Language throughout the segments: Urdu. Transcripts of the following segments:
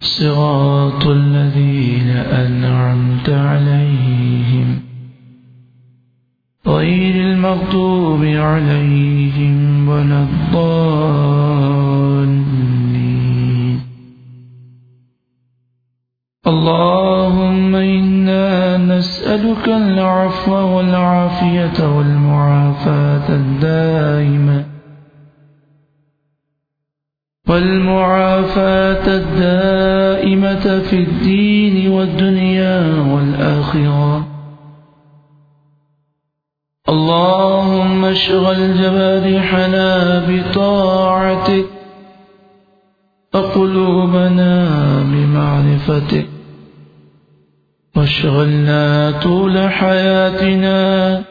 صراط الذين أنعمت عليهم غير المغضوب عليهم ولا الضالين. اللهم إنا نسألك العفو والعافية والمعافاة الدائمة والمعافاة الدائمة في الدين والدنيا والآخرة. اللهم اشغل جوارحنا بطاعتك وقلوبنا بمعرفتك. واشغلنا طول حياتنا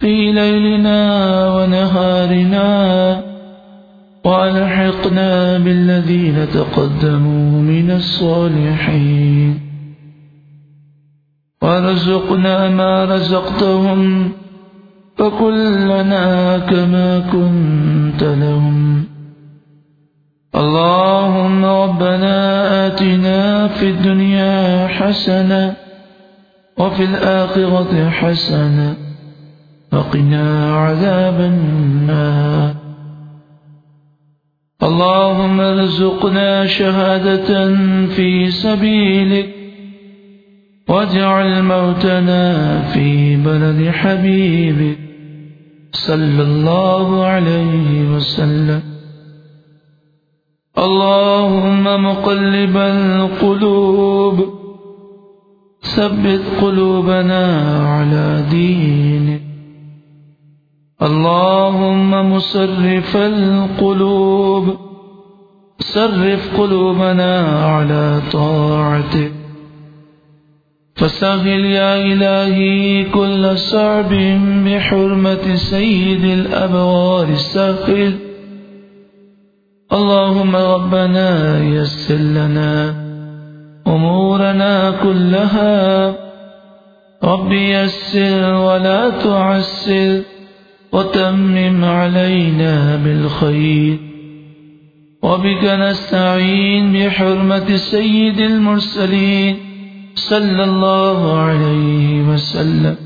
في ليلنا ونهارنا. وألحقنا بالذين تقدموا من الصالحين. ورزقنا ما رزقتهم فكلنا كما كنت لهم. اللهم ربنا آتنا في الدنيا حسنة وفي الآخرة حسنة وقنا عذاب النار. اللهم ارزقنا شهادة في سبيلك واجعل موتنا في بلد حبيبك. صلى الله عليه وسلم. اللهم مقلب القلوب. ثبت قلوبنا على دينك. اللهم مصرف القلوب، صرف قلوبنا على طاعتك. فسهل يا إلهي كل صعب بحرمة سيد الأبوار الساخل اللهم ربنا يسر لنا أمورنا كلها. رب يسر ولا تعسر. وتمم علينا بالخير وبك نستعين بحرمة سيد المرسلين صلى الله عليه وسلم.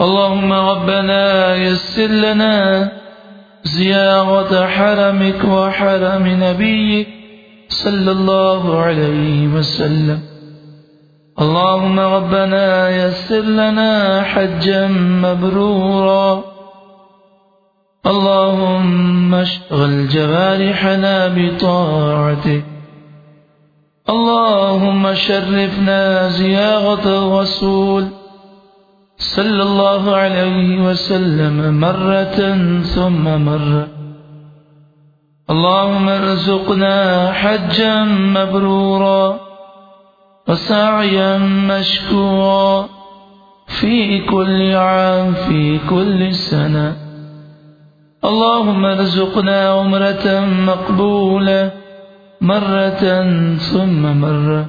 اللهم ربنا يسر لنا زيارة حرمك وحرم نبيك صلى الله عليه وسلم. اللهم ربنا يسر لنا حجا مبرورا. اللهم اشغل جوارحنا بطاعتك. اللهم شرفنا زيارة الرسول صلى الله عليه وسلم مرة ثم مرة. اللهم ارزقنا حجا مبرورا. وسعيا مشكورا في كل عام، في كل سنة. اللهم ارزقنا عمرة مقبولة، مرة ثم مرة.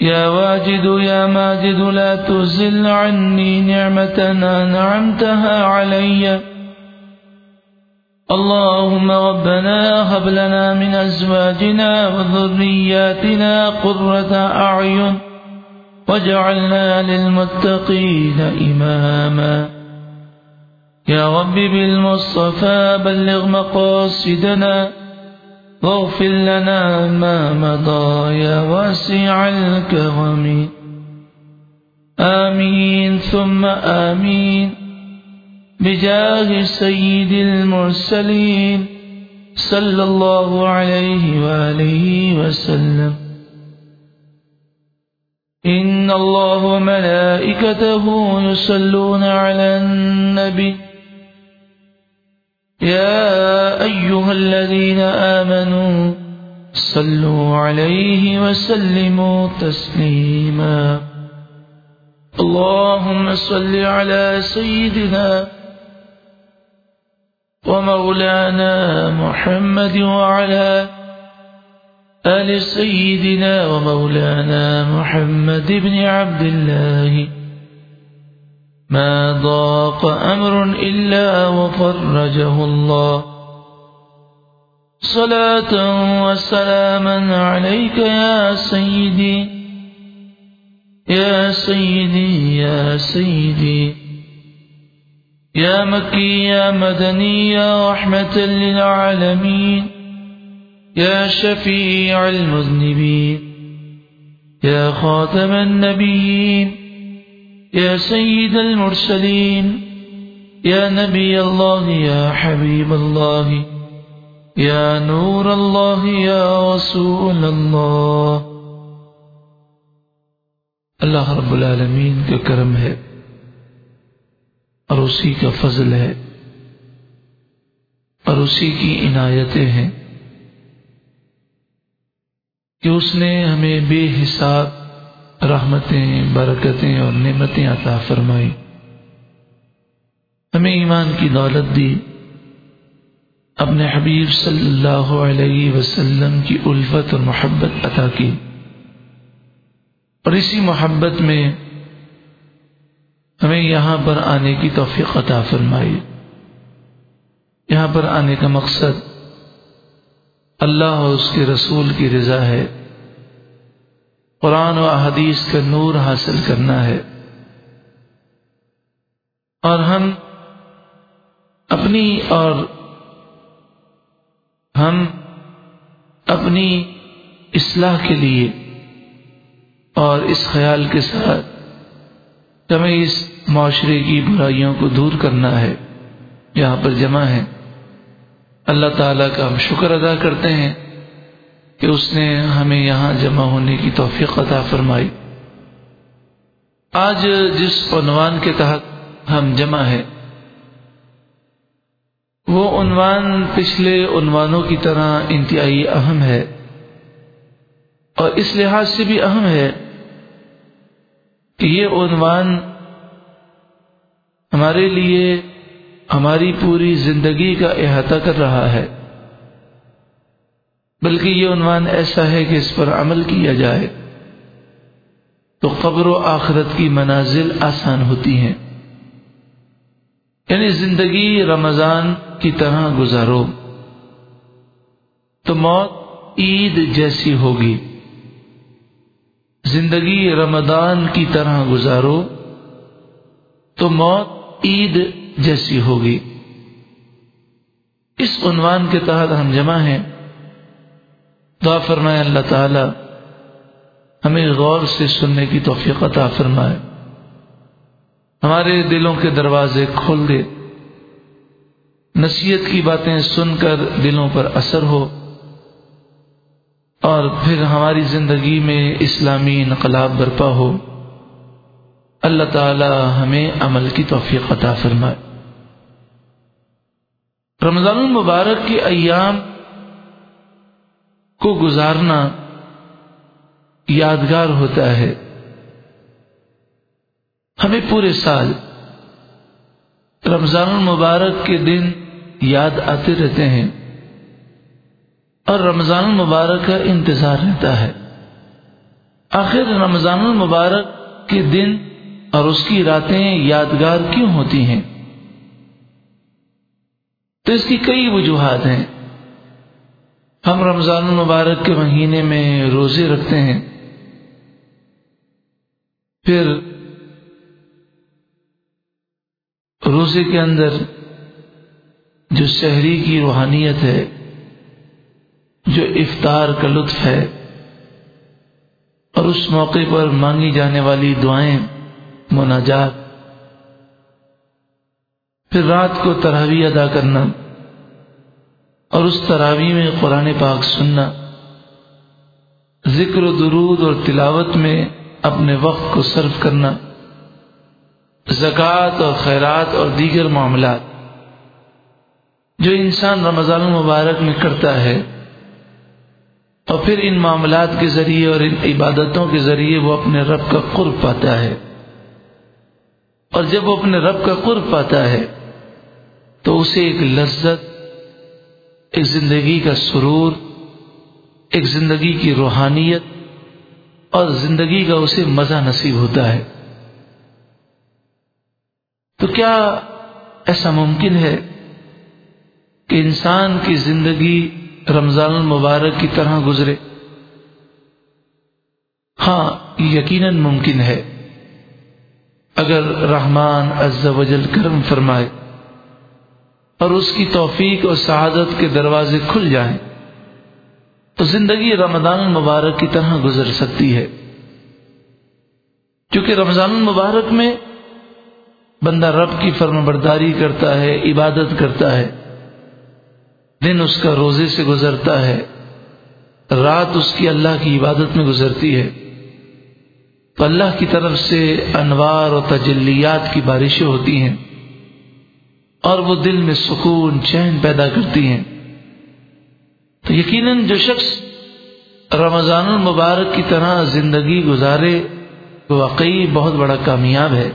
يا واجد، يا ماجد، لا تزل عني نعمة، أنعمتها علي. اللهم ربنا هب لنا من أزواجنا وذرياتنا قرة أعين واجعلنا للمتقين إماما. يا رب بالمصطفى بلغ مقاصدنا واغفر لنا ما مضى يا واسع الكرم. آمين، ثم آمين. بجاه سيد المرسلين صلى الله عليه وآله وسلم. إن الله وملائكته يصلون على النبي. يا أيها الذين آمنوا صلوا عليه وسلموا تسليما. اللهم صل على سيدنا ومولانا محمد وعلى آل سيدنا ومولانا محمد بن عبد الله ما ضاق أمر إلا وفرجه الله صلاة وسلاما عليك يا سيدي يا سيدي يا سيدي يا مكي، يا مدني، يا رحمة للعالمين، يا شفيع المذنبين، يا خاتم النبيين، يا سيد المرسلين، يا نبي الله، يا حبيب الله، يا نور الله، يا رسول الله. اللہ رب العالمین کا کرم ہے اور اسی کا فضل ہے۔ اور اسی کی عنایتیں ہیں۔ کہ اس نے ہمیں بے حساب رحمتیں، برکتیں اور نعمتیں عطا فرمائی۔ ہمیں ایمان کی دولت دی۔ اپنے حبیب صلی اللہ علیہ وسلم کی الفت اور محبت عطا کی۔ اور اسی محبت میں ہمیں یہاں پر آنے کی توفیق عطا فرمائی۔ یہاں پر آنے کا مقصد اللہ اور اس کے رسول کی رضا ہے۔ قرآن و احادیث کا نور حاصل کرنا ہے۔ اور ہم اپنی اور ہم اپنی اصلاح کے لیے اور اس خیال کے ساتھ ہمیں اس معاشرے کی برائیوں کو دور کرنا ہے۔ یہاں پر جمع ہے اللہ تعالیٰ کا ہم شکر ادا کرتے ہیں کہ اس نے ہمیں یہاں جمع ہونے کی توفیق عطا فرمائی۔ آج جس عنوان کے تحت ہم جمع ہے وہ عنوان پچھلے عنوانوں کی طرح انتہائی اہم ہے اور اس لحاظ سے بھی اہم ہے یہ عنوان ہمارے لیے ہماری پوری زندگی کا احاطہ کر رہا ہے، بلکہ یہ عنوان ایسا ہے کہ اس پر عمل کیا جائے تو قبر و آخرت کی منازل آسان ہوتی ہیں۔ یعنی زندگی رمضان کی طرح گزارو تو موت عید جیسی ہوگی۔ زندگی رمضان کی طرح گزارو تو موت عید جیسی ہوگی۔ اس عنوان کے تحت ہم جمع ہیں۔ دعا فرمائے اللہ تعالی، ہمیں غور سے سننے کی توفیق عطا فرمائے۔ ہمارے دلوں کے دروازے کھول دے۔ نصیحت کی باتیں سن کر دلوں پر اثر ہو۔ اور پھر ہماری زندگی میں اسلامی انقلاب برپا ہو، اللہ تعالی ہمیں عمل کی توفیق عطا فرمائے۔ رمضان المبارک کے ایام کو گزارنا یادگار ہوتا ہے۔ ہمیں پورے سال رمضان المبارک کے دن یاد آتے رہتے ہیں۔ اور رمضان المبارک کا انتظار رہتا ہے۔ آخر رمضان المبارک کے دن اور اس کی راتیں یادگار کیوں ہوتی ہیں؟ تو اس کی کئی وجوہات ہیں۔ ہم رمضان المبارک کے مہینے میں روزے رکھتے ہیں۔ پھر روزے کے اندر جو شہری کی روحانیت ہے جو افطار کا لطف ہے اور اس موقع پر مانگی جانے والی دعائیں مناجات، پھر رات کو تراوی ادا کرنا اور اس تراوی میں قرآن پاک سننا، ذکر و درود اور تلاوت میں اپنے وقت کو صرف کرنا، زکوٰۃ اور خیرات اور دیگر معاملات جو انسان رمضان المبارک میں کرتا ہے۔ اور پھر ان معاملات کے ذریعے اور ان عبادتوں کے ذریعے وہ اپنے رب کا قرب پاتا ہے۔ اور جب وہ اپنے رب کا قرب پاتا ہے، تو اسے ایک لذت، ایک زندگی کا سرور، ایک زندگی کی روحانیت اور زندگی کا اسے مزہ نصیب ہوتا ہے۔ تو کیا ایسا ممکن ہے کہ انسان کی زندگی رمضان المبارک کی طرح گزرے۔ ہاں یقیناً ممکن ہے۔ اگر رحمان عز و جل کرم فرمائے اور اس کی توفیق اور سعادت کے دروازے کھل جائیں، تو زندگی رمضان المبارک کی طرح گزر سکتی ہے۔ کیونکہ رمضان المبارک میں بندہ رب کی فرم برداری کرتا ہے، عبادت کرتا ہے۔ دن اس کا روزے سے گزرتا ہے، رات اس کی اللہ کی عبادت میں گزرتی ہے۔ تو اللہ کی طرف سے انوار اور تجلیات کی بارشیں ہوتی ہیں اور وہ دل میں سکون، چین پیدا کرتی ہیں۔ تو یقیناً جو شخص رمضان المبارک کی طرح زندگی گزارے، وہ واقعی بہت بڑا کامیاب ہے۔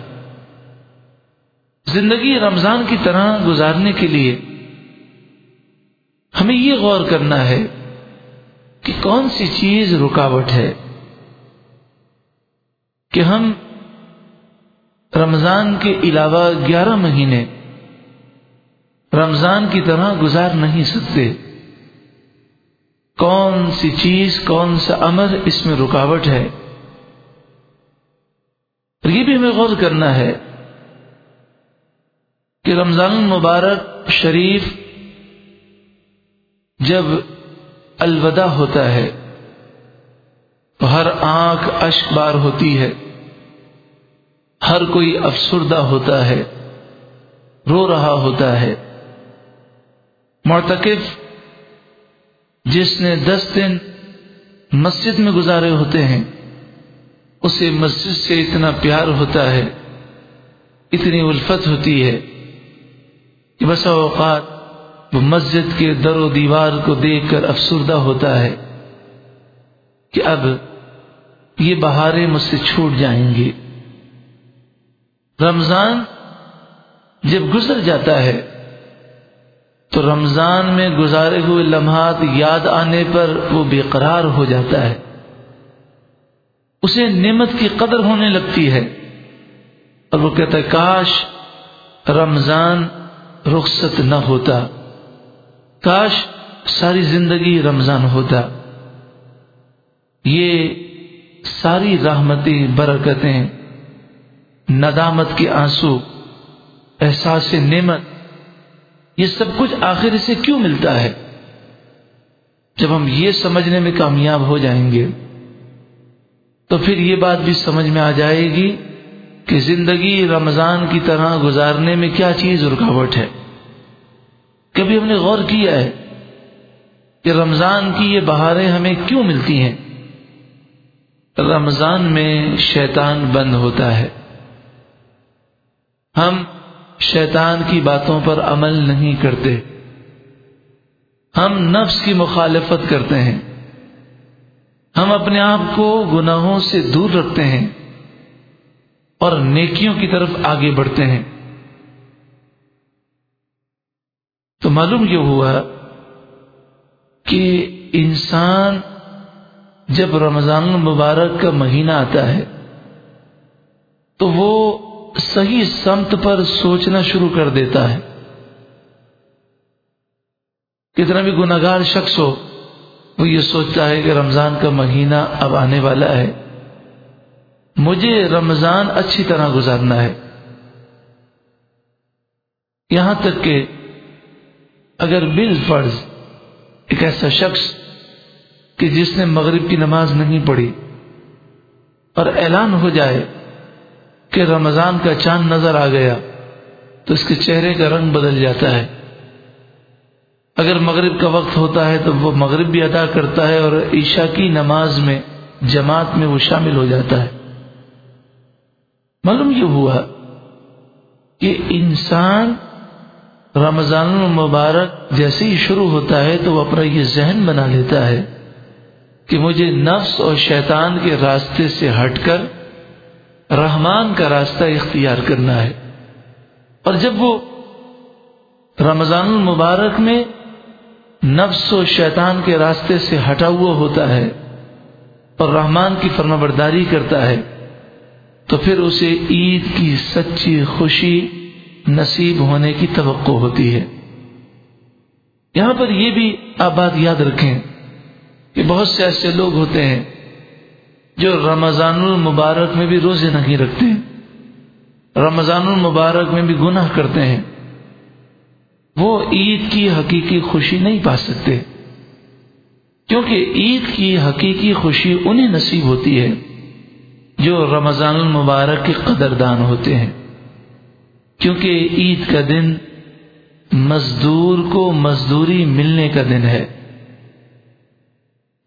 زندگی رمضان کی طرح گزارنے کے لیے ہمیں یہ غور کرنا ہے کہ کون سی چیز رکاوٹ ہے کہ ہم رمضان کے علاوہ گیارہ مہینے رمضان کی طرح گزار نہیں سکتے۔ کون سی چیز، کون سا امر اس میں رکاوٹ ہے؟ یہ بھی ہمیں غور کرنا ہے کہ رمضان مبارک شریف جب الوداع ہوتا ہے تو ہر آنکھ اشک بار ہوتی ہے، ہر کوئی افسردہ ہوتا ہے، رو رہا ہوتا ہے۔ مرتکف جس نے دس دن مسجد میں گزارے ہوتے ہیں، اسے مسجد سے اتنا پیار ہوتا ہے، اتنی الفت ہوتی ہے کہ بسا اوقات وہ مسجد کے در و دیوار کو دیکھ کر افسردہ ہوتا ہے کہ اب یہ بہاریں مجھ سے چھوٹ جائیں گے۔ رمضان جب گزر جاتا ہے تو رمضان میں گزارے ہوئے لمحات یاد آنے پر وہ بے قرار ہو جاتا ہے۔ اسے نعمت کی قدر ہونے لگتی ہے اور وہ کہتا ہے، کاش رمضان رخصت نہ ہوتا۔ کاش ساری زندگی رمضان ہوتا۔ یہ ساری رحمتیں، برکتیں، ندامت کے آنسو، احساس نعمت، یہ سب کچھ آخر سے کیوں ملتا ہے؟ جب ہم یہ سمجھنے میں کامیاب ہو جائیں گے، تو پھر یہ بات بھی سمجھ میں آ جائے گی کہ زندگی رمضان کی طرح گزارنے میں کیا چیز رکاوٹ ہے۔ کبھی ہم نے غور کیا ہے کہ رمضان کی یہ بہاریں ہمیں کیوں ملتی ہیں؟ رمضان میں شیطان بند ہوتا ہے۔ ہم شیطان کی باتوں پر عمل نہیں کرتے۔ ہم نفس کی مخالفت کرتے ہیں۔ ہم اپنے آپ کو گناہوں سے دور رکھتے ہیں اور نیکیوں کی طرف آگے بڑھتے ہیں۔ تو معلوم یہ ہوا کہ انسان جب رمضان المبارک کا مہینہ آتا ہے تو وہ صحیح سمت پر سوچنا شروع کر دیتا ہے۔ کتنا بھی گناگار شخص ہو، وہ یہ سوچتا ہے کہ رمضان کا مہینہ اب آنے والا ہے۔ مجھے رمضان اچھی طرح گزارنا ہے۔ یہاں تک کہ اگر بال فرض ایک ایسا شخص کہ جس نے مغرب کی نماز نہیں پڑھی اور اعلان ہو جائے کہ رمضان کا چاند نظر آ گیا تو اس کے چہرے کا رنگ بدل جاتا ہے۔ اگر مغرب کا وقت ہوتا ہے تو وہ مغرب بھی ادا کرتا ہے اور عشاء کی نماز میں، جماعت میں وہ شامل ہو جاتا ہے۔ معلوم یہ ہوا کہ انسان رمضان المبارک جیسے ہی شروع ہوتا ہے تو وہ اپنا یہ ذہن بنا لیتا ہے کہ مجھے نفس اور شیطان کے راستے سے ہٹ کر رحمان کا راستہ اختیار کرنا ہے۔ اور جب وہ رمضان المبارک میں نفس و شیطان کے راستے سے ہٹا ہوا ہوتا ہے اور رحمان کی فرما برداری کرتا ہے تو پھر اسے عید کی سچی خوشی نصیب ہونے کی توقع ہوتی ہے۔ یہاں پر یہ بھی آپ بات یاد رکھیں کہ بہت سے ایسے لوگ ہوتے ہیں جو رمضان المبارک میں بھی روزے نہیں رکھتے ہیں۔ رمضان المبارک میں بھی گناہ کرتے ہیں۔ وہ عید کی حقیقی خوشی نہیں پا سکتے۔ کیونکہ عید کی حقیقی خوشی انہیں نصیب ہوتی ہے جو رمضان المبارک کے قدردان ہوتے ہیں۔ کیونکہ عید کا دن مزدور کو مزدوری ملنے کا دن ہے۔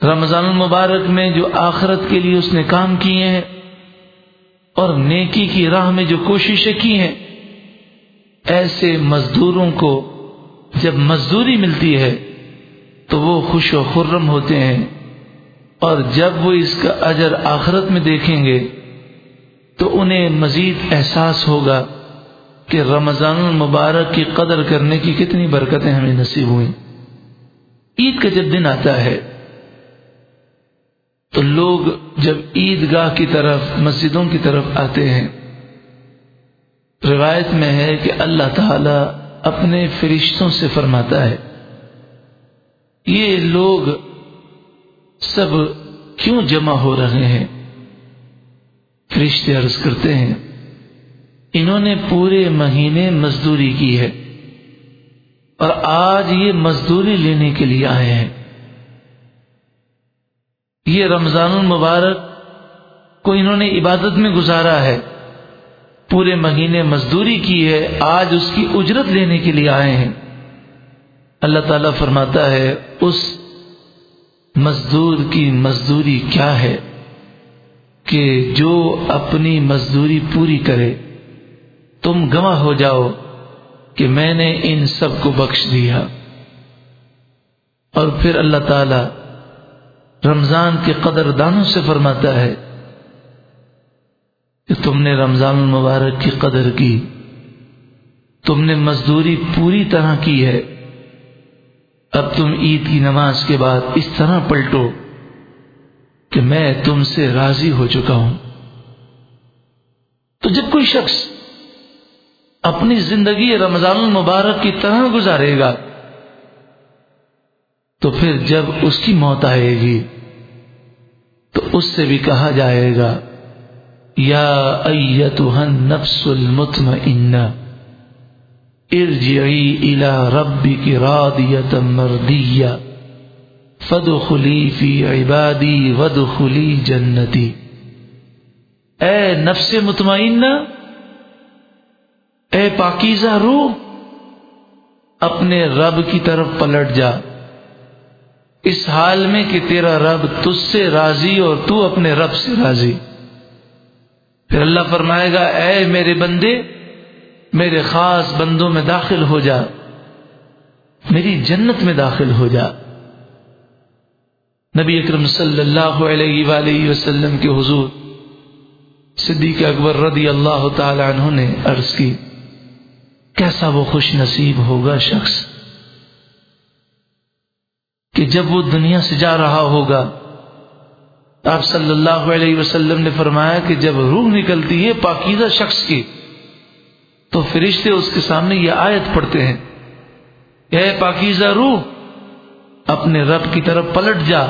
رمضان المبارک میں جو آخرت کے لیے اس نے کام کیے ہیں اور نیکی کی راہ میں جو کوششیں کی ہیں، ایسے مزدوروں کو جب مزدوری ملتی ہے تو وہ خوش و خرم ہوتے ہیں۔ اور جب وہ اس کا اجر آخرت میں دیکھیں گے تو انہیں مزید احساس ہوگا۔ کہ رمضان المبارک کی قدر کرنے کی کتنی برکتیں ہمیں نصیب ہوئیں۔ عید کا جب دن آتا ہے، تو لوگ جب عید گاہ کی طرف، مسجدوں کی طرف آتے ہیں، روایت میں ہے کہ اللہ تعالی اپنے فرشتوں سے فرماتا ہے، یہ لوگ سب کیوں جمع ہو رہے ہیں؟ فرشتے عرض کرتے ہیں انہوں نے پورے مہینے مزدوری کی ہے اور آج یہ مزدوری لینے کے لیے آئے ہیں۔ یہ رمضان المبارک کو انہوں نے عبادت میں گزارا ہے۔ پورے مہینے مزدوری کی ہے، آج اس کی اجرت لینے کے لیے آئے ہیں۔ اللہ تعالیٰ فرماتا ہے، اس مزدور کی مزدوری کیا ہے کہ جو اپنی مزدوری پوری کرے۔ تم گواہ ہو جاؤ کہ میں نے ان سب کو بخش دیا۔ اور پھر اللہ تعالی رمضان کے قدر دانوں سے فرماتا ہے کہ تم نے رمضان المبارک کی قدر کی۔ تم نے مزدوری پوری طرح کی ہے۔ اب تم عید کی نماز کے بعد اس طرح پلٹو کہ میں تم سے راضی ہو چکا ہوں۔ تو جب کوئی شخص اپنی زندگی رمضان المبارک کی طرح گزارے گا۔ تو پھر جب اس کی موت آئے گی، تو اس سے بھی کہا جائے گا، یا ایتها النفس المطمئنہ، ارجعی الى ربک راضیتا مردیہ، فدخلی فی عبادی ودخلی جنتی۔ اے نفس مطمئنہ اے پاکیزہ روح، اپنے رب کی طرف پلٹ جا۔ اس حال میں کہ تیرا رب تج سے راضی اور تو اپنے رب سے راضی۔ پھر اللہ فرمائے گا، اے میرے بندے، میرے خاص بندوں میں داخل ہو جا۔ میری جنت میں داخل ہو جا۔ نبی اکرم صلی اللہ علیہ وآلہ وسلم کے حضور صدیق اکبر رضی اللہ تعالی عنہ نے عرض کی۔ کیسا وہ خوش نصیب ہوگا شخص کہ جب وہ دنیا سے جا رہا ہوگا۔ آپ صلی اللہ علیہ وسلم نے فرمایا کہ جب روح نکلتی ہے پاکیزہ شخص کی، تو فرشتے اس کے سامنے یہ آیت پڑھتے ہیں۔ اے پاکیزہ روح، اپنے رب کی طرف پلٹ جا۔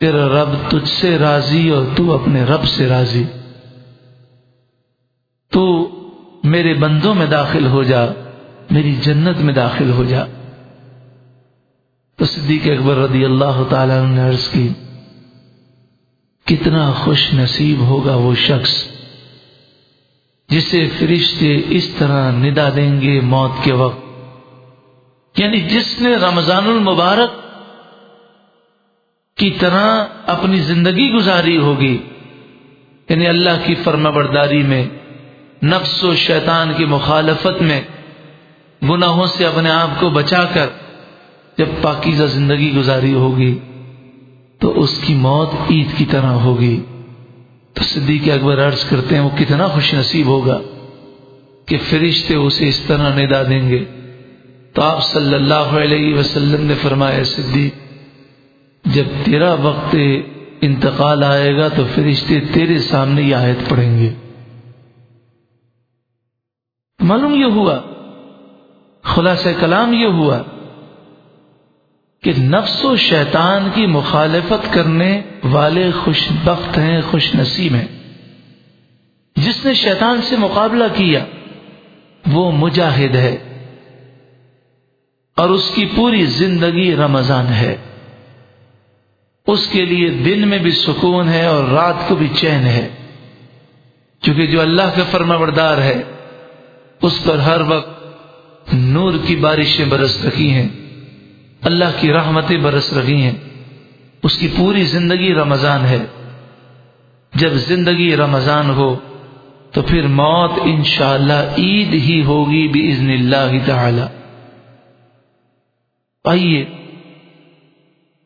تیرا رب تجھ سے راضی اور تو اپنے رب سے راضی۔ تو میرے بندوں میں داخل ہو جا، میری جنت میں داخل ہو جا۔ تو صدیق اکبر رضی اللہ تعالی نے عرض کی، کتنا خوش نصیب ہوگا وہ شخص جسے فرشتے اس طرح ندا دیں گے موت کے وقت۔ یعنی جس نے رمضان المبارک کی طرح اپنی زندگی گزاری ہوگی یعنی اللہ کی فرما برداری میں نفس و شیطان کی مخالفت میں گناہوں سے اپنے آپ کو بچا کر جب پاکیزہ زندگی گزاری ہوگی تو اس کی موت عید کی طرح ہوگی۔ تو صدیق اکبر عرض کرتے ہیں، وہ کتنا خوش نصیب ہوگا کہ فرشتے اسے اس طرح ندا دیں گے۔ تو آپ صلی اللہ علیہ وسلم نے فرمایا، صدیق، جب تیرا وقت انتقال آئے گا تو فرشتے تیرے سامنے یہ آیت پڑھیں گے۔ معلوم یہ ہوا، خلاصہ کلام یہ ہوا کہ نفس و شیطان کی مخالفت کرنے والے خوش بخت ہیں، خوش نصیب ہیں۔ جس نے شیطان سے مقابلہ کیا، وہ مجاہد ہے۔ اور اس کی پوری زندگی رمضان ہے۔ اس کے لیے دن میں بھی سکون ہے اور رات کو بھی چین ہے۔ کیونکہ جو اللہ کا فرما بردار ہے اس پر ہر وقت نور کی بارشیں برس رکھی ہیں، اللہ کی رحمتیں برس رہی ہیں۔ اس کی پوری زندگی رمضان ہے۔ جب زندگی رمضان ہو، تو پھر موت انشاءاللہ عید ہی ہوگی بھی اللہ تعالی۔ آئیے،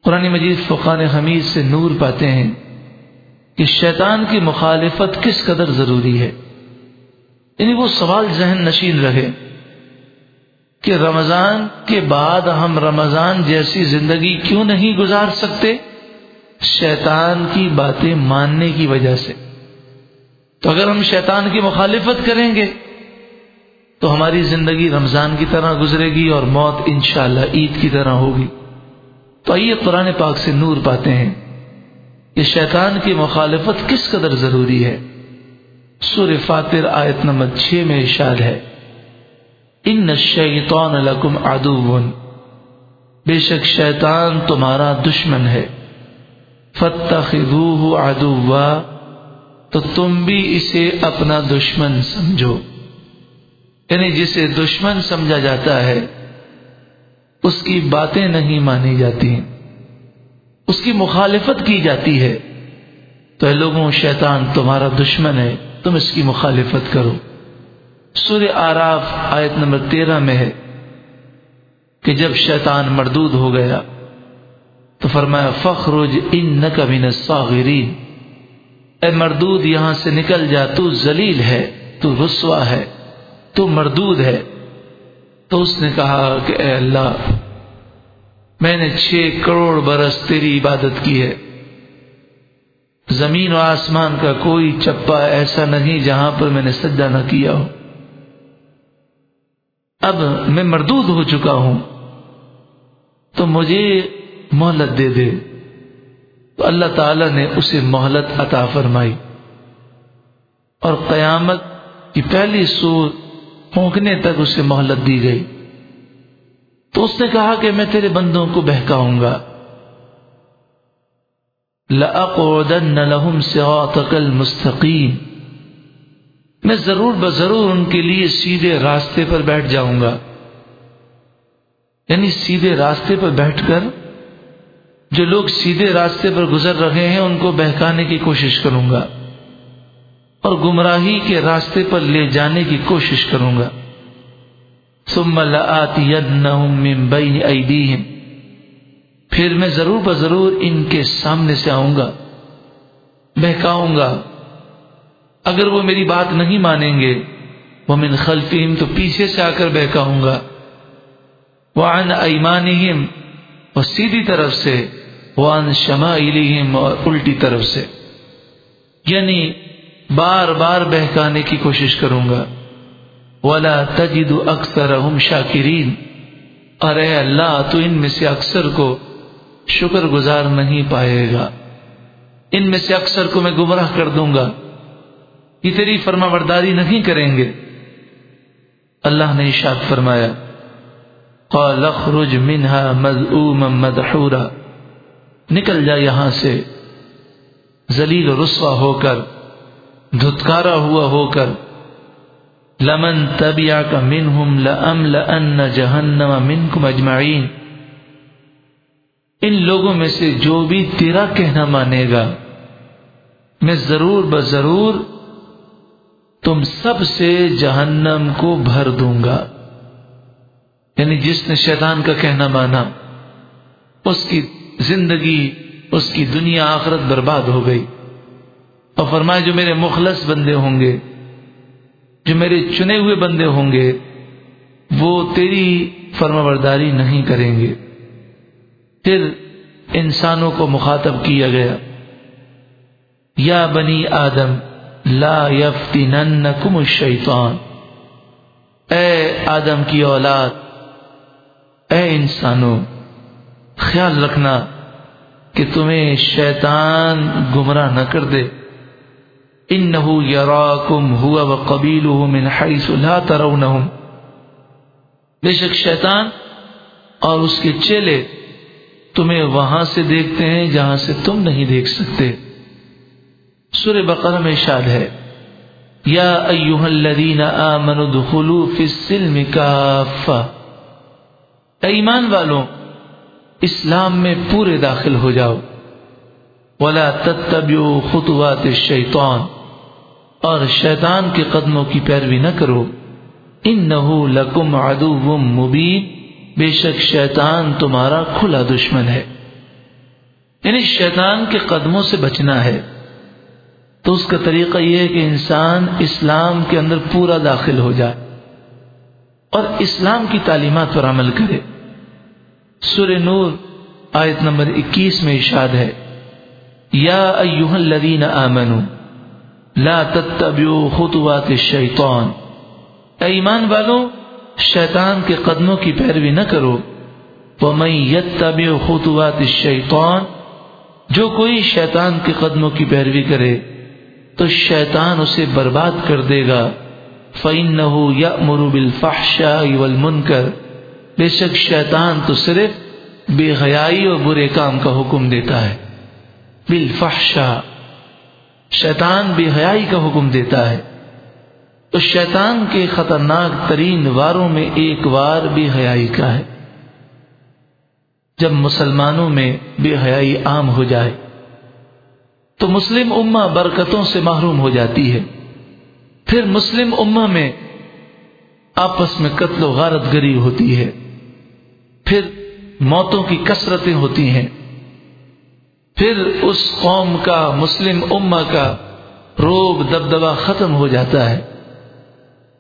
قرآن مجید فقان حمید سے نور پاتے ہیں کہ شیطان کی مخالفت کس قدر ضروری ہے۔ یعنی وہ سوال ذہن نشین رہے کہ رمضان کے بعد ہم رمضان جیسی زندگی کیوں نہیں گزار سکتے؟ شیطان کی باتیں ماننے کی وجہ سے۔ تو اگر ہم شیطان کی مخالفت کریں گے، تو ہماری زندگی رمضان کی طرح گزرے گی اور موت انشاءاللہ عید کی طرح ہوگی۔ تو آئیے قرآن پاک سے نور پاتے ہیں کہ شیطان کی مخالفت کس قدر ضروری ہے؟ سور فاتر آیت نمبر چھ میں ارشاد ہے۔ ان شیطان لکم عدو۔ بے شک شیطان تمہارا دشمن ہے۔ فتح عدوا۔ تو تم بھی اسے اپنا دشمن سمجھو۔ یعنی جسے دشمن سمجھا جاتا ہے، اس کی باتیں نہیں مانی جاتی۔ اس کی مخالفت کی جاتی ہے۔ تو اے لوگوں، شیطان تمہارا دشمن ہے۔ تم اس کی مخالفت کرو۔ سور آراف آیت نمبر تیرہ میں ہے کہ جب شیطان مردود ہو گیا تو فرمایا، فخرج ان نقبین اے مردود، یہاں سے نکل جا، تو ذلیل ہے، تو رسوا ہے، تو مردود ہے۔ تو اس نے کہا کہ اے اللہ، میں نے چھ کروڑ برس تیری عبادت کی ہے۔ زمین و آسمان کا کوئی چپا ایسا نہیں جہاں پر میں نے سجا نہ کیا ہو۔ اب میں مردود ہو چکا ہوں۔ تو مجھے مہلت دے دے۔ تو اللہ تعالی نے اسے مہلت عطا فرمائی۔ اور قیامت کی پہلی سور پھونکنے تک اسے مہلت دی گئی۔ تو اس نے کہا کہ میں تیرے بندوں کو بہکاؤں گا۔ لَأَقْعُدَنَّ لَهُمْ صِرَاطَكَ الْمُسْتَقِيمِ۔ میں ضرور بضرور ان کے لیے سیدھے راستے پر بیٹھ جاؤں گا۔ یعنی سیدھے راستے پر بیٹھ کر جو لوگ سیدھے راستے پر گزر رہے ہیں، ان کو بہکانے کی کوشش کروں گا۔ اور گمراہی کے راستے پر لے جانے کی کوشش کروں گا۔ ثم لآتینہم من بین ایدیہم۔ پھر میں ضرور بضرور ان کے سامنے سے آؤں گا، بہکاؤں گا۔ اگر وہ میری بات نہیں مانیں گے وہ من خلفہم تو پیچھے سے آ کر بہکاؤں گا۔ وعن ایمانہم اور سیدھی طرف سے وان شما اور الٹی طرف سے۔ یعنی بار بار بہکانے کی کوشش کروں گا۔ ولا تجد اکثر شاکرین ارے اللہ، تو ان میں سے اکثر کو شکر گزار نہیں پائے گا۔ ان میں سے اکثر کو میں گمراہ کر دوں گا۔ یہ تیری فرما برداری نہیں کریں گے۔ اللہ نے اشاد فرمایا، قال، اخرج منها مدحورا۔ نکل جا یہاں سے۔ ذلیل رسوا ہو کر، دھتکارا ہوا ہو کر۔ لمن تبیا کا منہم لم لن جہنم منکم اجمعین۔ ان لوگوں میں سے جو بھی تیرا کہنا مانے گا، میں ضرور بضرور تم سب سے جہنم کو بھر دوں گا۔ یعنی جس نے شیطان کا کہنا مانا، اس کی زندگی، اس کی دنیا آخرت برباد ہو گئی۔ اور فرمائے، جو میرے مخلص بندے ہوں گے، جو میرے چنے ہوئے بندے ہوں گے، وہ تیری فرما برداری نہیں کریں گے۔ پھر انسانوں کو مخاطب کیا گیا۔ یا بنی آدم، لا یفتیننکم الشیطان۔ اے آدم کی اولاد، اے انسانوں، خیال رکھنا کہ تمہیں شیطان گمراہ نہ کر دے۔ انہو یراکم ہوا وقبیلہ من حیث لا ترونہم۔ بے شک شیطان اور اس کے چیلے تمہیں وہاں سے دیکھتے ہیں جہاں سے تم نہیں دیکھ سکتے۔ سورہ بقرہ میں شاد ہے، یا ایوہ الذین آمنوا دخلوا فی السلم کافہ۔ اے ایمان والوں، اسلام میں پورے داخل ہو جاؤ۔ ولا تتبعوا خطوات الشیطان۔ اور شیطان کے قدموں کی پیروی نہ کرو۔ انہو لکم عدو مبین۔ بے شک شیطان تمہارا کھلا دشمن ہے۔ یعنی شیطان کے قدموں سے بچنا ہے۔ تو اس کا طریقہ یہ ہے کہ انسان اسلام کے اندر پورا داخل ہو جائے اور اسلام کی تعلیمات پر عمل کرے۔ سور نور آیت نمبر اکیس میں ارشاد ہے، یا ایوہ الذین آمنوا، لا تتبعوا خطوات الشیطان۔ اے ایمان والوں شیطان کے قدموں کی پیروی نہ کرو۔ وَمَن يَتَّبِعُ خُطُوَاتِ الشَّيْطَانِ، جو کوئی شیطان کے قدموں کی پیروی کرے، تو شیطان اسے برباد کر دے گا۔ فَإِنَّهُ يَأْمُرُ بِالْفَحْشَاءِ وَالْمُنْكَرِ بے شک شیطان تو صرف بے حیائی اور برے کام کا حکم دیتا ہے۔ بالفحشاء۔ شیطان بے حیائی کا حکم دیتا ہے۔ تو شیطان کے خطرناک ترین واروں میں ایک وار بے حیائی کا ہے۔ جب مسلمانوں میں بے حیائی عام ہو جائے، تو مسلم امہ برکتوں سے محروم ہو جاتی ہے۔ پھر مسلم امہ میں آپس میں قتل و غارت گری ہوتی ہے۔ پھر موتوں کی کثرتیں ہوتی ہیں۔ پھر اس قوم کا، مسلم امہ کا روب دبدبا ختم ہو جاتا ہے۔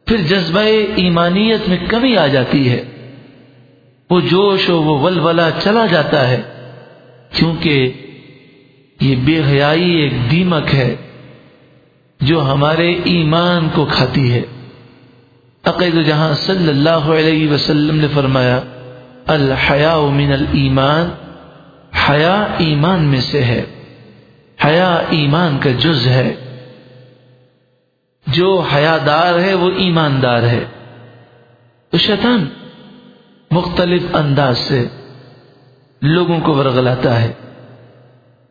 پھر جذبہ ایمانیت میں کمی آ جاتی ہے۔ وہ جوش و وہ ولولا چلا جاتا ہے، کیونکہ یہ بے حیائی ایک دیمک ہے جو ہمارے ایمان کو کھاتی ہے۔ عقید جہاں صلی اللہ علیہ وسلم نے فرمایا الحیا من المان حیا ایمان میں سے ہے۔ حیا ایمان کا جز ہے۔ جو حیادار ہے وہ ایماندار ہے۔ تو شیطان مختلف انداز سے لوگوں کو ورگلاتا ہے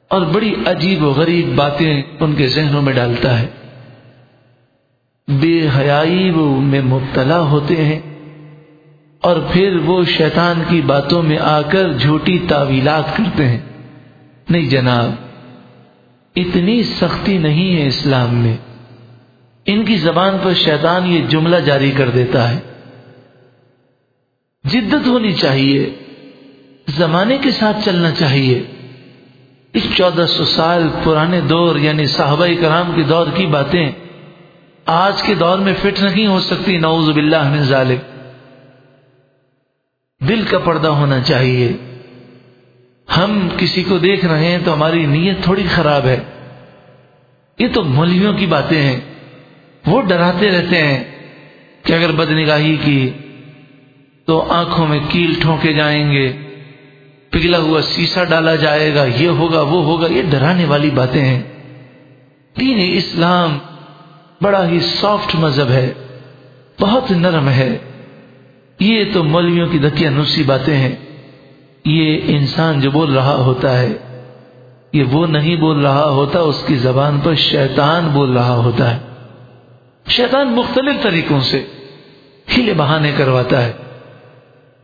اور بڑی عجیب و غریب باتیں ان کے ذہنوں میں ڈالتا ہے۔ بے حیائی وہ میں مبتلا ہوتے ہیں اور پھر وہ شیطان کی باتوں میں آ کر جھوٹی تعویلات کرتے ہیں۔ نہیں جناب، اتنی سختی نہیں ہے اسلام میں۔ ان کی زبان پر شیطان یہ جملہ جاری کر دیتا ہے۔ جدت ہونی چاہیے، زمانے کے ساتھ چلنا چاہیے۔ اس چودہ سو سال پرانے دور یعنی صحابہ کرام کے دور کی باتیں آج کے دور میں فٹ نہیں ہو سکتی، نعوذ باللہ من ذالک۔ دل کا پردہ ہونا چاہیے۔ ہم کسی کو دیکھ رہے ہیں تو ہماری نیت تھوڑی خراب ہے۔ یہ تو مولویوں کی باتیں ہیں۔ وہ ڈراتے رہتے ہیں کہ اگر بد نگاہی کی تو آنکھوں میں کیل ٹھونکے جائیں گے، پگھلا ہوا سیسا ڈالا جائے گا، یہ ہوگا، وہ ہوگا، یہ ڈرانے والی باتیں ہیں۔ دین اسلام بڑا ہی سافٹ مذہب ہے، بہت نرم ہے۔ یہ تو مولویوں کی دکیا نسی باتیں ہیں۔ یہ انسان جو بول رہا ہوتا ہے، یہ وہ نہیں بول رہا ہوتا، اس کی زبان پر شیطان بول رہا ہوتا ہے۔ شیطان مختلف طریقوں سے ہیلے بہانے کرواتا ہے۔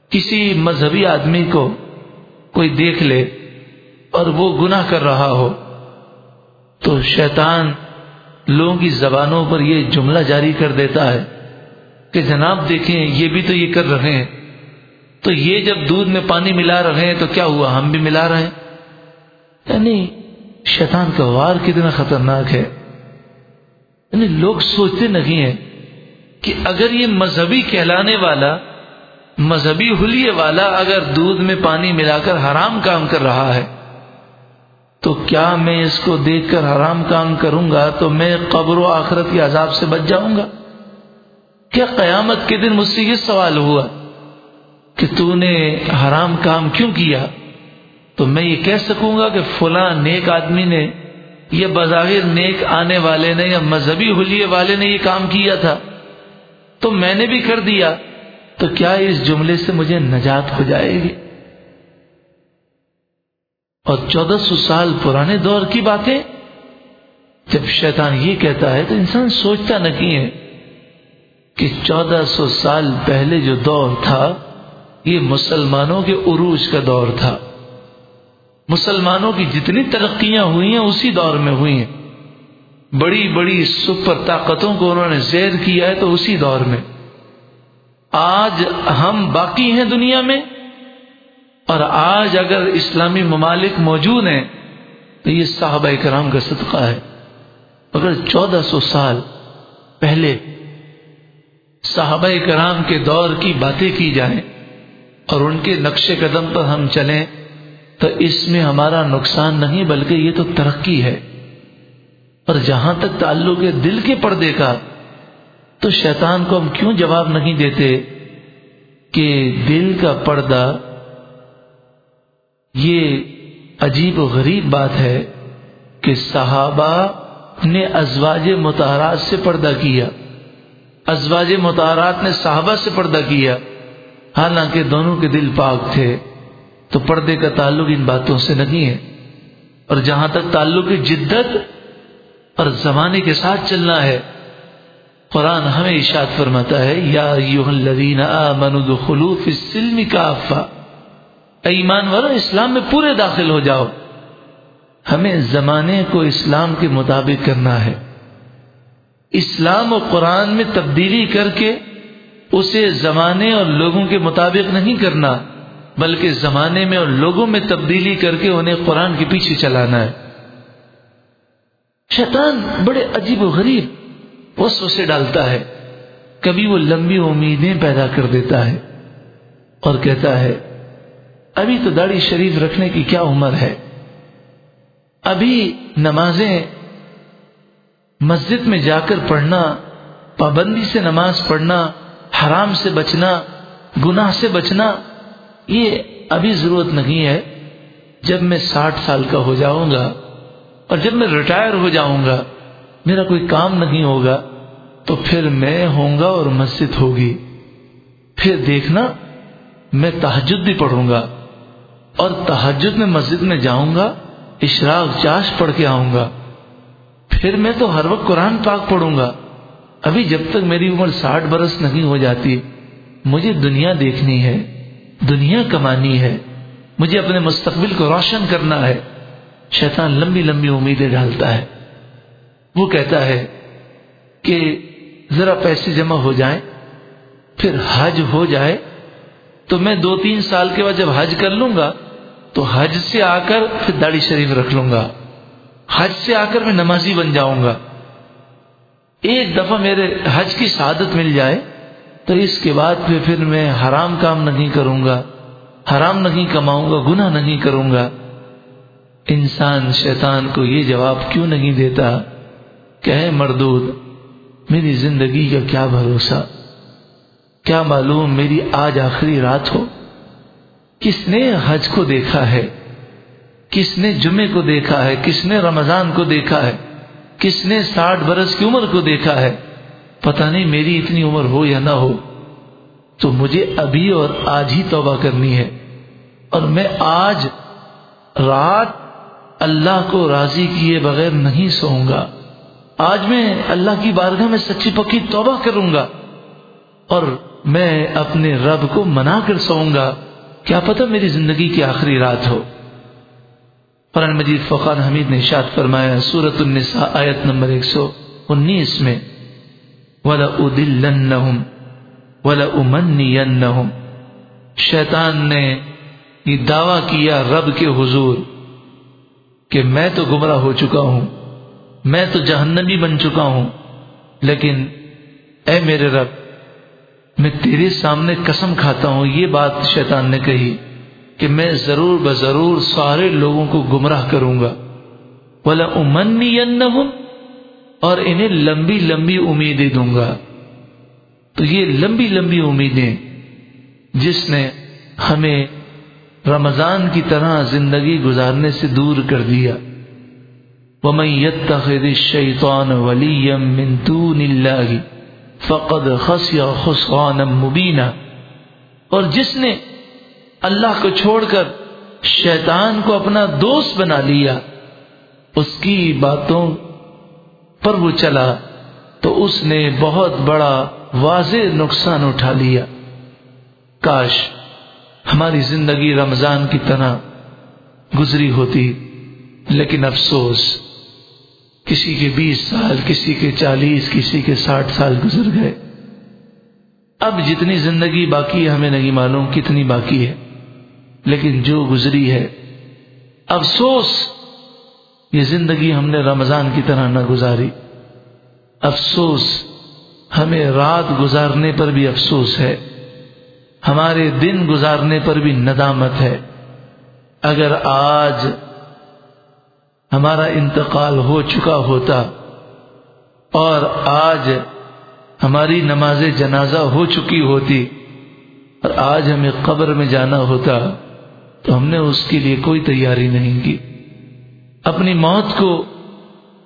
کسی مذہبی آدمی کو کوئی دیکھ لے اور وہ گناہ کر رہا ہو تو شیطان لوگوں کی زبانوں پر یہ جملہ جاری کر دیتا ہے کہ جناب دیکھیں، یہ بھی تو یہ کر رہے ہیں۔ تو یہ جب دودھ میں پانی ملا رہے ہیں تو کیا ہوا؟ ہم بھی ملا رہے ہیں۔ یعنی شیطان کا وار کتنا خطرناک ہے۔ یعنی لوگ سوچتے نہیں ہیں کہ اگر یہ مذہبی کہلانے والا، مذہبی حلیے والا اگر دودھ میں پانی ملا کر حرام کام کر رہا ہے، تو کیا میں اس کو دیکھ کر حرام کام کروں گا؟ تو میں قبر و آخرت کے عذاب سے بچ جاؤں گا۔ کیا قیامت کے دن مجھ سے یہ سوال ہوا کہ تو نے حرام کام کیوں کیا؟ تو میں یہ کہہ سکوں گا کہ فلاں نیک آدمی نے یہ بظاہر نیک آنے والے نے یا مذہبی حلیے والے نے یہ کام کیا تھا تو میں نے بھی کر دیا تو کیا اس جملے سے مجھے نجات ہو جائے گی؟ اور چودہ سو سال پرانے دور کی باتیں، جب شیطان یہ کہتا ہے تو انسان سوچتا نہیں ہے کہ چودہ سو سال پہلے جو دور تھا، یہ مسلمانوں کے عروج کا دور تھا۔ مسلمانوں کی جتنی ترقیاں ہوئی ہیں، اسی دور میں ہوئی ہیں۔ بڑی بڑی سپر طاقتوں کو انہوں نے زیر کیا ہے تو اسی دور میں۔ آج ہم باقی ہیں دنیا میں، اور آج اگر اسلامی ممالک موجود ہیں، تو یہ صحابہ کرام کا صدقہ ہے۔ اگر چودہ سو سال پہلے صحابہ کرام کے دور کی باتیں کی جائیں اور ان کے نقش قدم پر ہم چلیں۔ تو اس میں ہمارا نقصان نہیں بلکہ یہ تو ترقی ہے۔ اور جہاں تک تعلق ہے دل کے پردے کا، تو شیطان کو ہم کیوں جواب نہیں دیتے کہ دل کا پردہ یہ عجیب و غریب بات ہے کہ صحابہ نے ازواج متحرات سے پردہ کیا۔ ازواج متحرات نے صحابہ سے پردہ کیا۔ حالانکہ دونوں کے دل پاک تھے۔ تو پردے کا تعلق ان باتوں سے نہیں ہے۔ اور جہاں تک تعلق جدت اور زمانے کے ساتھ چلنا ہے، قرآن ہمیں اشاد فرماتا ہے، یا خلوف السلم کافا ایمان والا اسلام میں پورے داخل ہو جاؤ۔ ہمیں زمانے کو اسلام کے مطابق کرنا ہے۔ اسلام و قرآن میں تبدیلی کر کے اسے زمانے اور لوگوں کے مطابق نہیں کرنا۔ بلکہ زمانے میں اور لوگوں میں تبدیلی کر کے انہیں قرآن کے پیچھے چلانا ہے۔ شیطان بڑے عجیب و غریب وسو سے ڈالتا ہے۔ کبھی وہ لمبی امیدیں پیدا کر دیتا ہے اور کہتا ہے، ابھی تو داڑھی شریف رکھنے کی کیا عمر ہے۔ ابھی نمازیں، مسجد میں جا کر پڑھنا، پابندی سے نماز پڑھنا، حرام سے بچنا، گناہ سے بچنا یہ ابھی ضرورت نہیں ہے جب میں ساٹھ سال کا ہو جاؤں گا اور جب میں ریٹائر ہو جاؤں گا، میرا کوئی کام نہیں ہوگا، تو پھر میں ہوں گا اور مسجد ہوگی۔ پھر دیکھنا، میں تحجد بھی پڑھوں گا اور تحجد میں مسجد میں جاؤں گا، اشراق چاش پڑھ کے آؤں گا۔ پھر میں تو ہر وقت قرآن پاک پڑھوں گا۔ ابھی جب تک میری عمر ساٹھ برس نہیں ہو جاتی، مجھے دنیا دیکھنی ہے۔ دنیا کمانی ہے، مجھے اپنے مستقبل کو روشن کرنا ہے۔ شیطان لمبی لمبی امیدیں ڈالتا ہے۔ وہ کہتا ہے کہ ذرا پیسے جمع ہو جائیں، پھر حج ہو جائے۔ تو میں دو تین سال کے بعد جب حج کر لوں گا، تو حج سے آ کر پھر داڑھی شریف رکھ لوں گا۔ حج سے آ کر میں نمازی بن جاؤں گا۔ ایک دفعہ میرے حج کی سعادت مل جائے۔ تو اس کے بعد پھر پھر میں حرام کام نہیں کروں گا، حرام نہیں کماؤں گا، گناہ نہیں کروں گا۔ انسان شیطان کو یہ جواب کیوں نہیں دیتا؟ کہ ہے مردود، میری زندگی کا کیا بھروسہ؟ کیا معلوم میری آج آخری رات ہو؟ کس نے حج کو دیکھا ہے؟ کس نے جمعے کو دیکھا ہے؟ کس نے رمضان کو دیکھا ہے؟ کس نے ساٹھ برس کی عمر کو دیکھا ہے؟ پتہ نہیں میری اتنی عمر ہو یا نہ ہو، تو مجھے ابھی اور آج ہی توبہ کرنی ہے۔ اور میں آج رات اللہ کو راضی کیے بغیر نہیں سوؤں گا۔ آج میں اللہ کی بارگاہ میں سچی پکی توبہ کروں گا۔ اور میں اپنے رب کو منا کر سوؤں گا۔ کیا پتہ میری زندگی کی آخری رات ہو۔ قرآن مجید فقان حمید نے اشاد فرمایا سورت النساء، آیت نمبر ایک سو انیس میں ولا ادلنہم ولا امنینہم شیطان نے یہ دعویٰ کیا رب کے حضور کہ میں تو گمراہ ہو چکا ہوں، میں تو جہنمی بن چکا ہوں، لیکن اے میرے رب، میں تیرے سامنے قسم کھاتا ہوں۔ یہ بات شیطان نے کہی کہ میں ضرور بضرور سارے لوگوں کو گمراہ کروں گا۔ بولا امنی اور انہیں لمبی لمبی امیدیں دوں گا۔ تو یہ لمبی لمبی امیدیں جس نے ہمیں رمضان کی طرح زندگی گزارنے سے دور کر دیا۔ ومن يتخذ الشيطان وليا من دون الله فقد خسر خسرانا مبینا اور جس نے اللہ کو چھوڑ کر شیطان کو اپنا دوست بنا لیا، اس کی باتوں پر وہ چلا تو اس نے بہت بڑا واضح نقصان اٹھا لیا۔ کاش ہماری زندگی رمضان کی طرح گزری ہوتی، لیکن افسوس، کسی کے بیس سال، کسی کے چالیس، کسی کے ساٹھ سال گزر گئے۔ اب جتنی زندگی باقی ہے، ہمیں نہیں معلوم کتنی باقی ہے، لیکن جو گزری ہے، افسوس یہ زندگی ہم نے رمضان کی طرح نہ گزاری۔ افسوس، ہمیں رات گزارنے پر بھی افسوس ہے۔ ہمارے دن گزارنے پر بھی ندامت ہے۔ اگر آج ہمارا انتقال ہو چکا ہوتا اور آج ہماری نماز جنازہ ہو چکی ہوتی اور آج ہمیں قبر میں جانا ہوتا تو ہم نے اس کے لیے کوئی تیاری نہیں کی۔ اپنی موت کو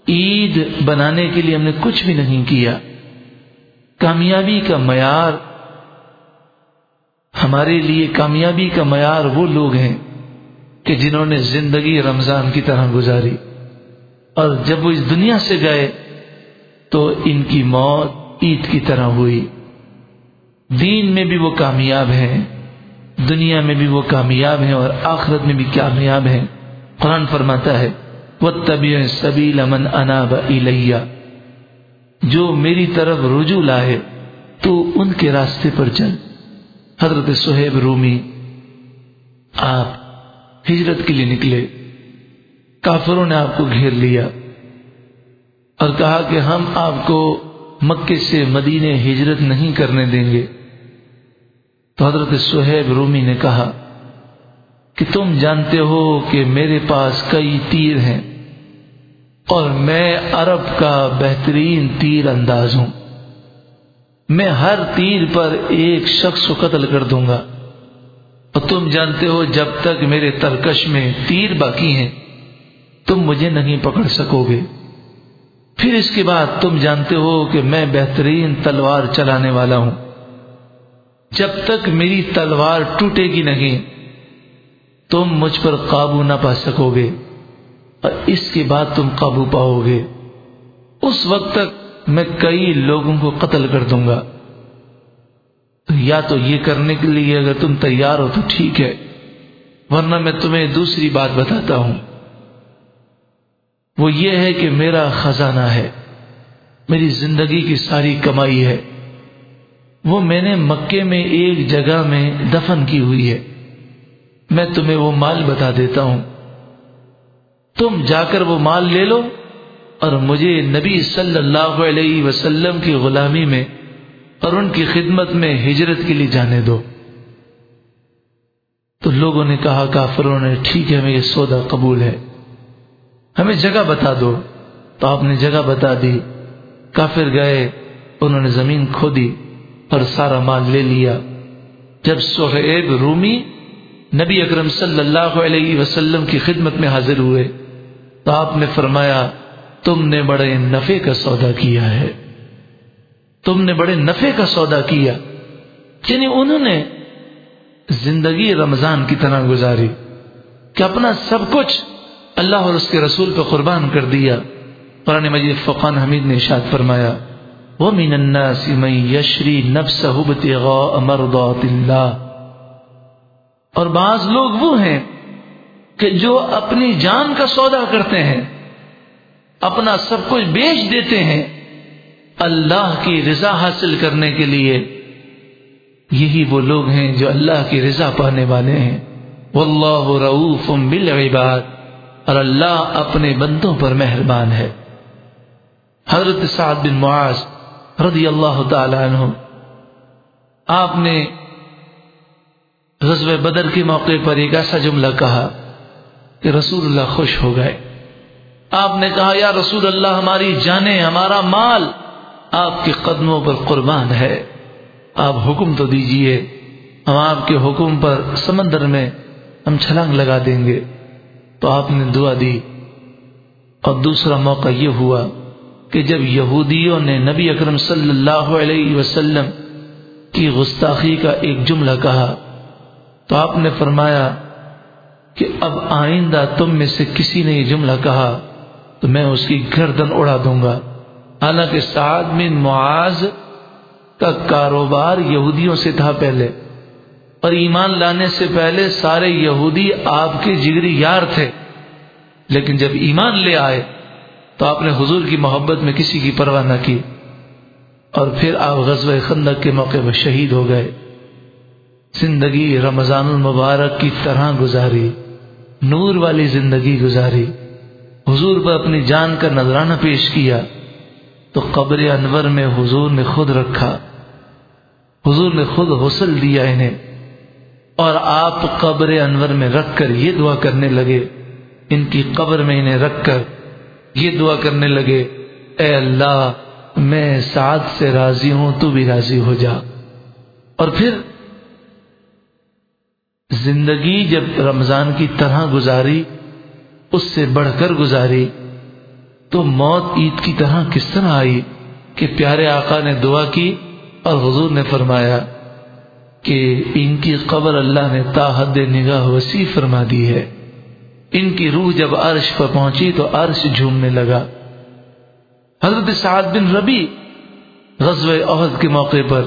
عید بنانے کے لیے ہم نے کچھ بھی نہیں کیا۔ کامیابی کا معیار، ہمارے لیے کامیابی کا معیار وہ لوگ ہیں کہ جنہوں نے زندگی رمضان کی طرح گزاری۔ اور جب وہ اس دنیا سے گئے تو ان کی موت عید کی طرح ہوئی۔ دین میں بھی وہ کامیاب ہیں، دنیا میں بھی وہ کامیاب ہیں اور آخرت میں بھی کامیاب ہیں۔ قرآن فرماتا ہے طبی سبھی لمن اناب الیا جو میری طرف رجوع لائے تو ان کے راستے پر چل۔ حضرت سہیب رومی، آپ ہجرت کے لیے نکلے۔ کافروں نے آپ کو گھیر لیا اور کہا کہ ہم آپ کو مکے سے مدینے ہجرت نہیں کرنے دیں گے۔ تو حضرت سہیب رومی نے کہا کہ تم جانتے ہو کہ میرے پاس کئی تیر ہیں اور میں عرب کا بہترین تیر انداز ہوں۔ میں ہر تیر پر ایک شخص کو قتل کر دوں گا۔ اور تم جانتے ہو جب تک میرے ترکش میں تیر باقی ہیں، تم مجھے نہیں پکڑ سکو گے پھر اس کے بعد تم جانتے ہو کہ میں بہترین تلوار چلانے والا ہوں۔ جب تک میری تلوار ٹوٹے گی نہیں تم مجھ پر قابو نہ پا سکو گے اور اس کے بعد تم قابو پاؤ گے اس وقت تک میں کئی لوگوں کو قتل کر دوں گا۔ یا تو یہ کرنے کے لیے اگر تم تیار ہو تو ٹھیک ہے، ورنہ میں تمہیں دوسری بات بتاتا ہوں۔ وہ یہ ہے کہ میرا خزانہ ہے، میری زندگی کی ساری کمائی ہے۔ وہ میں نے مکے میں ایک جگہ میں دفن کی ہوئی ہے۔ میں تمہیں وہ مال بتا دیتا ہوں۔ تم جا کر وہ مال لے لو اور مجھے نبی صلی اللہ علیہ وسلم کی غلامی میں اور ان کی خدمت میں ہجرت کے لیے جانے دو۔ تو لوگوں نے کہا، کافروں نے، ٹھیک ہے، ہمیں یہ سودا قبول ہے۔ ہمیں جگہ بتا دو۔ تو آپ نے جگہ بتا دی۔ کافر گئے، انہوں نے زمین کھو دی اور سارا مال لے لیا۔ جب سہیب رومی نبی اکرم صلی اللہ علیہ وسلم کی خدمت میں حاضر ہوئے تو آپ نے فرمایا، تم نے بڑے نفے کا سودا کیا ہے۔ تم نے بڑے نفے کا سودا کیا۔ یعنی انہوں نے زندگی رمضان کی طرح گزاری کہ اپنا سب کچھ اللہ اور اس کے رسول پہ قربان کر دیا۔ قرآن مجید فقان حمید نے اشاد فرمایا وہ مین یشری نفس مرضات اللہ اور بعض لوگ وہ ہیں کہ جو اپنی جان کا سودا کرتے ہیں، اپنا سب کچھ بیچ دیتے ہیں اللہ کی رضا حاصل کرنے کے لیے۔ یہی وہ لوگ ہیں جو اللہ کی رضا پانے والے ہیں۔ واللہ رعوف بالعباد۔ اور اللہ اپنے بندوں پر مہربان ہے۔ حضرت سعد بن معاذ رضی اللہ تعالی عنہ، آپ نے غزب بدر کے موقع پر ایک ایسا جملہ کہا کہ رسول اللہ خوش ہو گئے۔ آپ نے کہا، یا رسول اللہ، ہماری جانیں، ہمارا مال آپ کے قدموں پر قربان ہے۔ آپ حکم تو دیجیے، ہم آپ کے حکم پر سمندر میں ہم چھلانگ لگا دیں گے۔ تو آپ نے دعا دی۔ اور دوسرا موقع یہ ہوا کہ جب یہودیوں نے نبی اکرم صلی اللہ علیہ وسلم کی گستاخی کا ایک جملہ کہا تو آپ نے فرمایا کہ اب آئندہ تم میں سے کسی نے یہ جملہ کہا تو میں اس کی گردن اڑا دوں گا۔ حالانکہ سعد بن معاذ کا کاروبار یہودیوں سے تھا پہلے اور ایمان لانے سے پہلے سارے یہودی آپ کے جگری یار تھے۔ لیکن جب ایمان لے آئے تو آپ نے حضور کی محبت میں کسی کی پرواہ نہ کی اور پھر آپ غزب خندق کے موقع پر شہید ہو گئے۔ زندگی رمضان المبارک کی طرح گزاری، نور والی زندگی گزاری۔ حضور پر اپنی جان کا نذرانہ پیش کیا، تو قبر انور میں حضور نے خود رکھا۔ حضور نے خود حسل دیا انہیں، اور آپ قبر انور میں رکھ کر یہ دعا کرنے لگے۔ ان کی قبر میں انہیں رکھ کر یہ دعا کرنے لگے، اے اللہ، میں سعد سے راضی ہوں، تو بھی راضی ہو جا۔ اور پھر زندگی جب رمضان کی طرح گزاری، اس سے بڑھ کر گزاری، تو موت عید کی طرح کس طرح آئی کہ پیارے آقا نے دعا کی اور حضور نے فرمایا کہ ان کی قبر اللہ نے تاحد نگاہ وسیع فرما دی ہے۔ ان کی روح جب عرش پر پہنچی تو عرش جھومنے لگا۔ حضرت سعد بن ربی غزو عہد کے موقع پر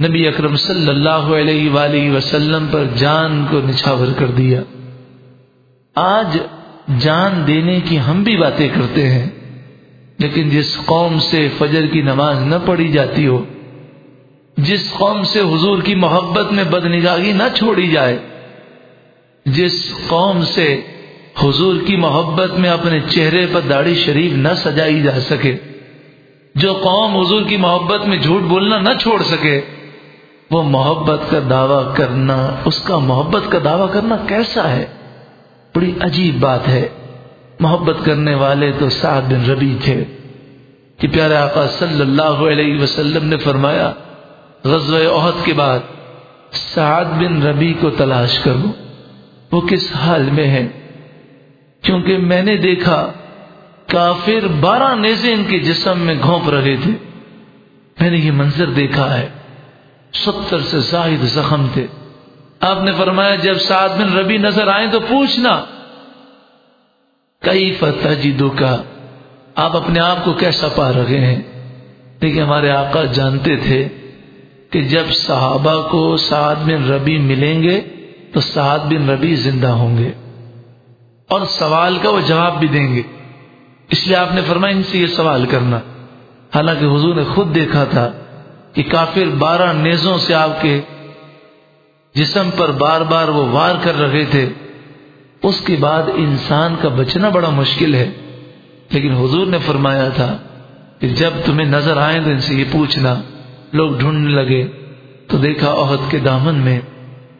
نبی اکرم صلی اللہ علیہ وآلہ وسلم پر جان کو نچھاور کر دیا۔ آج جان دینے کی ہم بھی باتیں کرتے ہیں، لیکن جس قوم سے فجر کی نماز نہ پڑھی جاتی ہو، جس قوم سے حضور کی محبت میں بدنگاہی نہ چھوڑی جائے، جس قوم سے حضور کی محبت میں اپنے چہرے پر داڑھی شریف نہ سجائی جا سکے، جو قوم حضور کی محبت میں جھوٹ بولنا نہ چھوڑ سکے وہ محبت کا دعویٰ کرنا، اس کا محبت کا دعویٰ کرنا کیسا ہے؟ بڑی عجیب بات ہے۔ محبت کرنے والے تو سعد بن ربی تھے۔ کہ پیارے آقا صلی اللہ علیہ وسلم نے فرمایا، غزوہ عہد کے بعد سعد بن ربی کو تلاش کرو۔ وہ کس حال میں ہے کیونکہ میں نے دیکھا، کافر بارہ نیزے ان کے جسم میں گھونپ رہے تھے۔ میں نے یہ منظر دیکھا ہے۔ ستر سے زائد زخم تھے۔ آپ نے فرمایا جب سعد بن ربی نظر آئے تو پوچھنا کئی فتح کا آپ اپنے آپ کو کیسا پا رہے ہیں؟ لیکن ہمارے آقا جانتے تھے کہ جب صحابہ کو سعد بن ربی ملیں گے تو سعد بن ربی زندہ ہوں گے۔ اور سوال کا وہ جواب بھی دیں گے۔ اس لیے آپ نے فرمایا ان سے یہ سوال کرنا۔ حالانکہ حضور نے خود دیکھا تھا۔ کہ کافر بارہ نیزوں سے آپ کے جسم پر بار بار وہ وار کر رہے تھے، اس کے بعد انسان کا بچنا بڑا مشکل ہے۔ لیکن حضور نے فرمایا تھا کہ جب تمہیں نظر آئے تو ان سے یہ پوچھنا۔ لوگ ڈھونڈنے لگے۔ تو دیکھا عہد کے دامن میں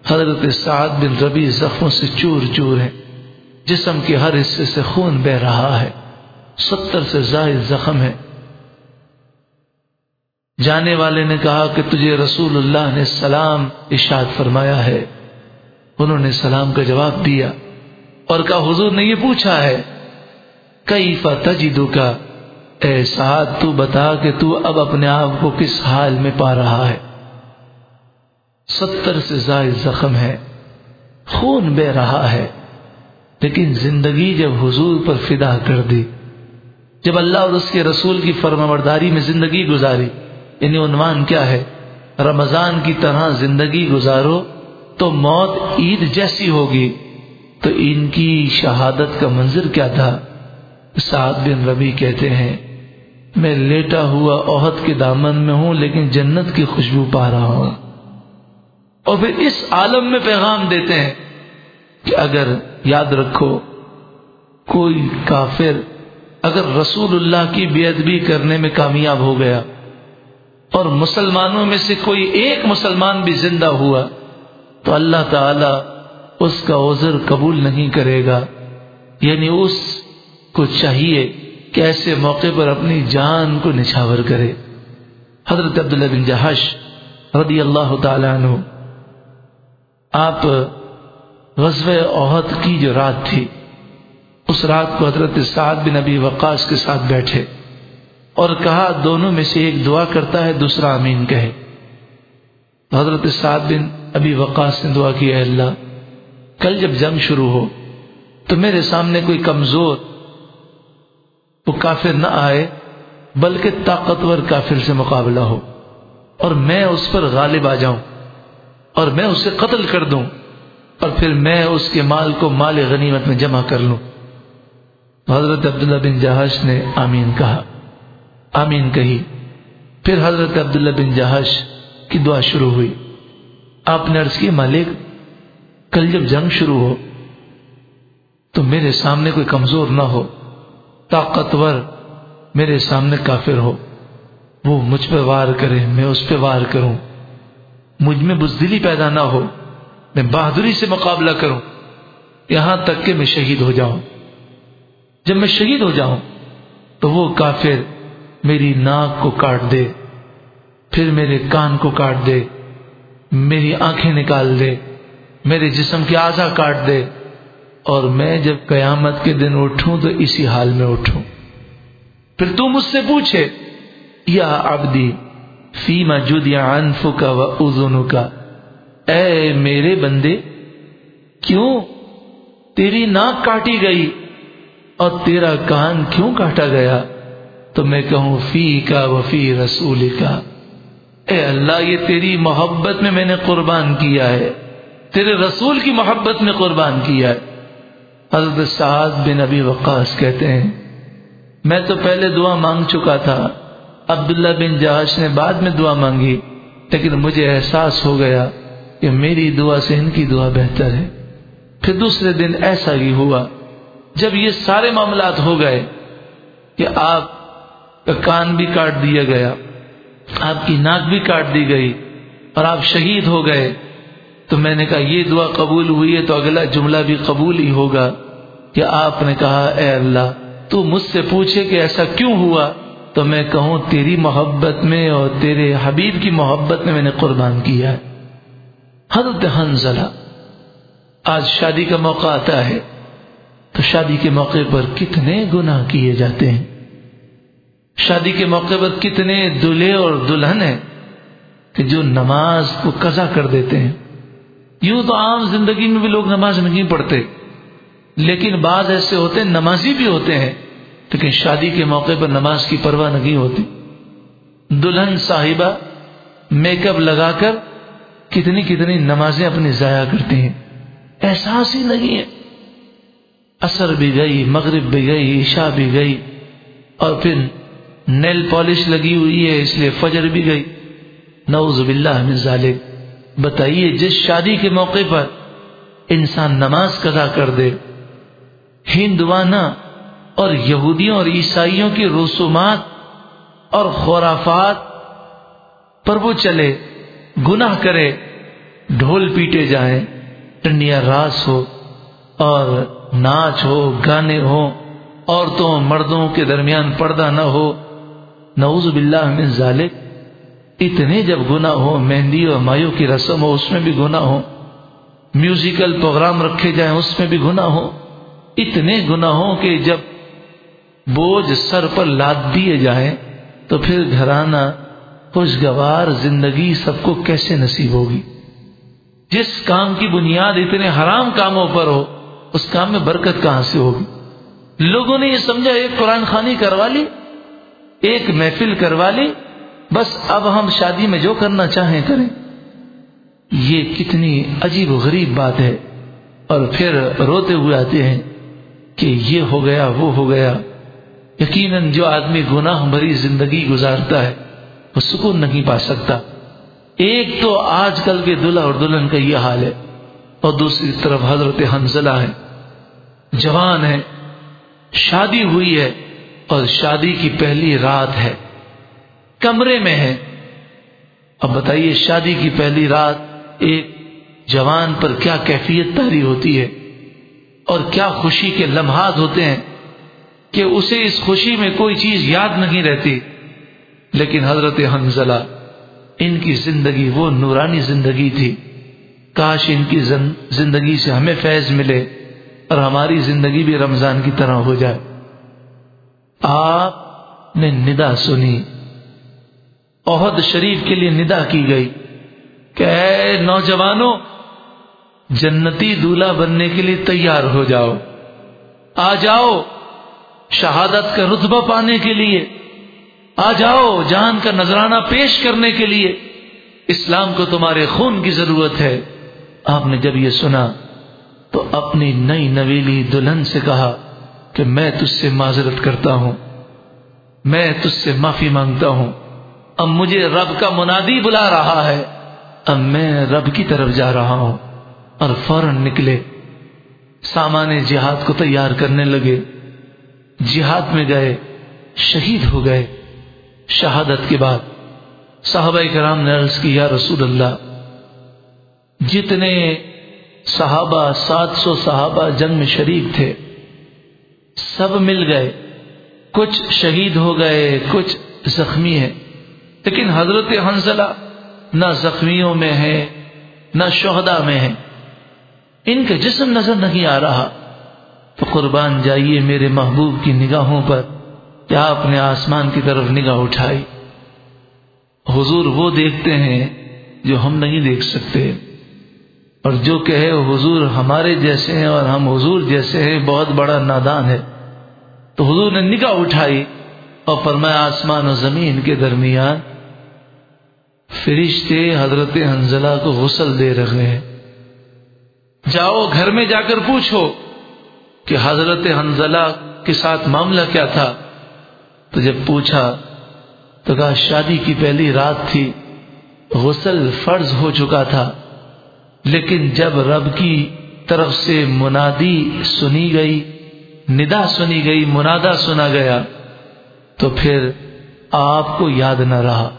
حضرت سعد بن ربی زخموں سے چور چور ہے جسم کے ہر حصے سے خون بہ رہا ہے۔ ستر سے زائد زخم ہے جانے والے نے کہا کہ تجھے رسول اللہ نے سلام اشاد فرمایا ہے۔ انہوں نے سلام کا جواب دیا اور کہا، حضور نے یہ پوچھا ہے کئی فتح کا اے سعد، تو بتا کہ تو اب اپنے آپ کو کس حال میں پا رہا ہے۔ ستر سے زائد زخم ہے، خون بہ رہا ہے۔ لیکن زندگی جب حضور پر فدا کر دی، جب اللہ اور اس کے رسول کی فرما برداری میں زندگی گزاری یعنی عنوان کیا ہے؟ رمضان کی طرح زندگی گزارو تو موت عید جیسی ہوگی۔ تو ان کی شہادت کا منظر کیا تھا؟ سعد بن ربی کہتے ہیں، میں لیٹا ہوا عہد کے دامن میں ہوں، لیکن جنت کی خوشبو پا رہا ہوں۔ اور پھر اس عالم میں پیغام دیتے ہیں کہ اگر یاد رکھو، کوئی کافر اگر رسول اللہ کی بے ادبی کرنے میں کامیاب ہو گیا اور مسلمانوں میں سے کوئی ایک مسلمان بھی زندہ ہوا تو اللہ تعالی اس کا عذر قبول نہیں کرے گا۔ یعنی اس کو چاہیے کہ ایسے موقع پر اپنی جان کو نچھاور کرے۔ حضرت عبداللہ بن جہش رضی اللہ تعالیٰ عنہ، آپ غزب عہد کی جو رات تھی، اس رات کو حضرت سعد بن ابی وقاص کے ساتھ بیٹھے۔ اور کہا، دونوں میں سے ایک دعا کرتا ہے، دوسرا امین کہے. حضرت سعد بن ابی وقاص نے دعا کی، اے اللہ، کل جب جنگ شروع ہو تو میرے سامنے کوئی کمزور وہ کافر نہ آئے، بلکہ طاقتور کافر سے مقابلہ ہو اور میں اس پر غالب آ جاؤں اور میں اسے قتل کر دوں اور پھر میں اس کے مال کو مال غنیمت میں جمع کر لوں. حضرت عبداللہ بن جہاش نے آمین کہا۔ آمین کہی۔ پھر حضرت عبداللہ بن جہاش کی دعا شروع ہوئی۔ آپ نے عرض کی مالک، کل جب جنگ شروع ہو تو میرے سامنے کوئی کمزور نہ ہو، طاقتور میرے سامنے کافر ہو۔ وہ مجھ پہ وار کرے، میں اس پہ وار کروں۔ مجھ میں بزدلی پیدا نہ ہو، میں بہادری سے مقابلہ کروں۔ یہاں تک کہ میں شہید ہو جاؤں۔ جب میں شہید ہو جاؤں تو وہ کافر میری ناک کو کاٹ دے، پھر میرے کان کو کاٹ دے، میری آنکھیں نکال دے، میرے جسم کی آزا کاٹ دے۔ اور میں جب قیامت کے دن اٹھوں تو اسی حال میں اٹھوں۔ پھر تو مجھ سے پوچھے، یا ابدی فیما جدیا انف کا و ازن کا اے میرے بندے، کیوں تیری ناک کاٹی گئی اور تیرا کان کیوں کاٹا گیا؟ تو میں کہوں فی کا وفی رسول کا اے اللہ، یہ تیری محبت میں میں نے قربان کیا ہے۔ تیرے رسول کی محبت میں قربان کیا ہے۔ حضرت سعد بن ابی وقاص کہتے ہیں، میں تو پہلے دعا مانگ چکا تھا۔ عبداللہ بن جہاز نے بعد میں دعا مانگی، لیکن مجھے احساس ہو گیا کہ میری دعا سے ان کی دعا بہتر ہے۔ پھر دوسرے دن ایسا ہی ہوا، جب یہ سارے معاملات ہو گئے کہ آپ کا کان بھی کاٹ دیا گیا، آپ کی ناک بھی کاٹ دی گئی اور آپ شہید ہو گئے۔ تو میں نے کہا، یہ دعا قبول ہوئی ہے تو اگلا جملہ بھی قبول ہی ہوگا۔ کہ آپ نے کہا، اے اللہ، تو مجھ سے پوچھے کہ ایسا کیوں ہوا؟ تو میں کہوں، تیری محبت میں اور تیرے حبیب کی محبت میں میں نے قربان کیا ہے۔ حضرت حنزلہ آج شادی کا موقع آتا ہے۔ تو شادی کے موقع پر کتنے گناہ کیے جاتے ہیں۔ شادی کے موقع پر کتنے دلہے اور دلہن ہیں کہ جو نماز کو قضا کر دیتے ہیں۔ یوں تو عام زندگی میں بھی لوگ نماز نہیں پڑھتے، لیکن بعض ایسے ہوتے ہیں، نمازی بھی ہوتے ہیں، لیکن شادی کے موقع پر نماز کی پرواہ نہیں ہوتی۔ دلہن صاحبہ میک اپ لگا کر کتنی کتنی نمازیں اپنی ضائع کرتی ہیں۔ احساس ہی نہیں ہے۔ اثر بھی گئی، مغرب بھی گئی، عشاء بھی گئی اور پھر نیل پالش لگی ہوئی ہے، اس لیے فجر بھی گئی۔ نعوذ باللہ من ذالک۔ بتائیے، جس شادی کے موقع پر انسان نماز قضا کر دے، ہندوانہ اور یہودیوں اور عیسائیوں کی رسومات اور خورافات پر وہ چلے، گناہ کرے، ڈھول پیٹے جائیں ٹنڈیا راس ہو اور ناچ ہو، گانے ہو عورتوں، مردوں کے درمیان پردہ نہ ہو نعوذ باللہ من ذالک، اتنے جب گنا ہو مہندی اور مایو کی رسم ہو اس میں بھی گنا ہو میوزیکل پروگرام رکھے جائیں، اس میں بھی گنا ہو اتنے گناہوں کہ جب بوجھ سر پر لاد دیے جائیں، تو پھر گھرانہ خوشگوار زندگی سب کو کیسے نصیب ہوگی؟ جس کام کی بنیاد اتنے حرام کاموں پر ہو، اس کام میں برکت کہاں سے ہوگی؟ لوگوں نے یہ سمجھا ایک قرآن خانی کروا لی؟ ایک محفل کروا لی، بس اب ہم شادی میں جو کرنا چاہیں کریں۔ یہ کتنی عجیب و غریب بات ہے۔ اور پھر روتے ہوئے آتے ہیں کہ یہ ہو گیا، وہ ہو گیا۔ یقیناً جو آدمی گناہ بھری زندگی گزارتا ہے، وہ سکون نہیں پا سکتا۔ ایک تو آج کل کے دلہا اور دلہن کا یہ حال ہے۔ اور دوسری طرف حضرت حنزلہ ہے جوان ہے شادی ہوئی ہے۔ اور شادی کی پہلی رات ہے۔ کمرے میں ہے۔ اب بتائیے شادی کی پہلی رات ایک جوان پر کیا کیفیت تاری ہوتی ہے؟ اور کیا خوشی کے لمحات ہوتے ہیں کہ اسے اس خوشی میں کوئی چیز یاد نہیں رہتی؟ لیکن حضرت حنزلہ، ان کی زندگی وہ نورانی زندگی تھی۔ کاش ان کی زندگی سے ہمیں فیض ملے اور ہماری زندگی بھی رمضان کی طرح ہو جائے۔ آپ نے ندا سنی۔ عہد شریف کے لیے ندا کی گئی۔ کہ اے نوجوانوں، جنتی دولہا بننے کے لیے تیار ہو جاؤ۔ آ جاؤ شہادت کا رتبہ پانے کے لیے۔ آ جاؤ جان کا نذرانہ پیش کرنے کے لیے۔ اسلام کو تمہارے خون کی ضرورت ہے۔ آپ نے جب یہ سنا تو اپنی نئی نویلی دلہن سے کہا کہ میں تجھ سے معذرت کرتا ہوں، میں تجھ سے معافی مانگتا ہوں۔ اب مجھے رب کا منادی بلا رہا ہے۔ اب میں رب کی طرف جا رہا ہوں اور فوراً نکلے۔ سامان جہاد کو تیار کرنے لگے۔ جہاد میں گئے، شہید ہو گئے۔ شہادت کے بعد صحابہ کرام نے عرض کی، یا رسول اللہ، جتنے صحابہ، سات سو صحابہ جنگ میں شریک تھے سب مل گئے۔ کچھ شہید ہو گئے، کچھ زخمی ہے لیکن حضرت حنزلہ نہ زخمیوں میں ہے نہ شہدا میں ہے ان کے جسم نظر نہیں آ رہا۔ تو قربان جائیے میرے محبوب کی نگاہوں پر۔ کیا آپ نے آسمان کی طرف نگاہ اٹھائی؟ حضور وہ دیکھتے ہیں جو ہم نہیں دیکھ سکتے۔ اور جو کہے حضور ہمارے جیسے ہیں اور ہم حضور جیسے ہیں، بہت بڑا نادان ہے۔ تو حضور نے نگاہ اٹھائی اور فرمایا، آسمان و زمین کے درمیان فرشتے حضرت حنزلہ کو غسل دے رہے ہیں۔ جاؤ، گھر میں جا کر پوچھو کہ حضرت حنزلہ کے ساتھ معاملہ کیا تھا۔ تو جب پوچھا تو کہا، شادی کی پہلی رات تھی، غسل فرض ہو چکا تھا۔ لیکن جب رب کی طرف سے منادی سنی گئی، ندا سنی گئی منادا سنا گیا، تو پھر آپ کو یاد نہ رہا۔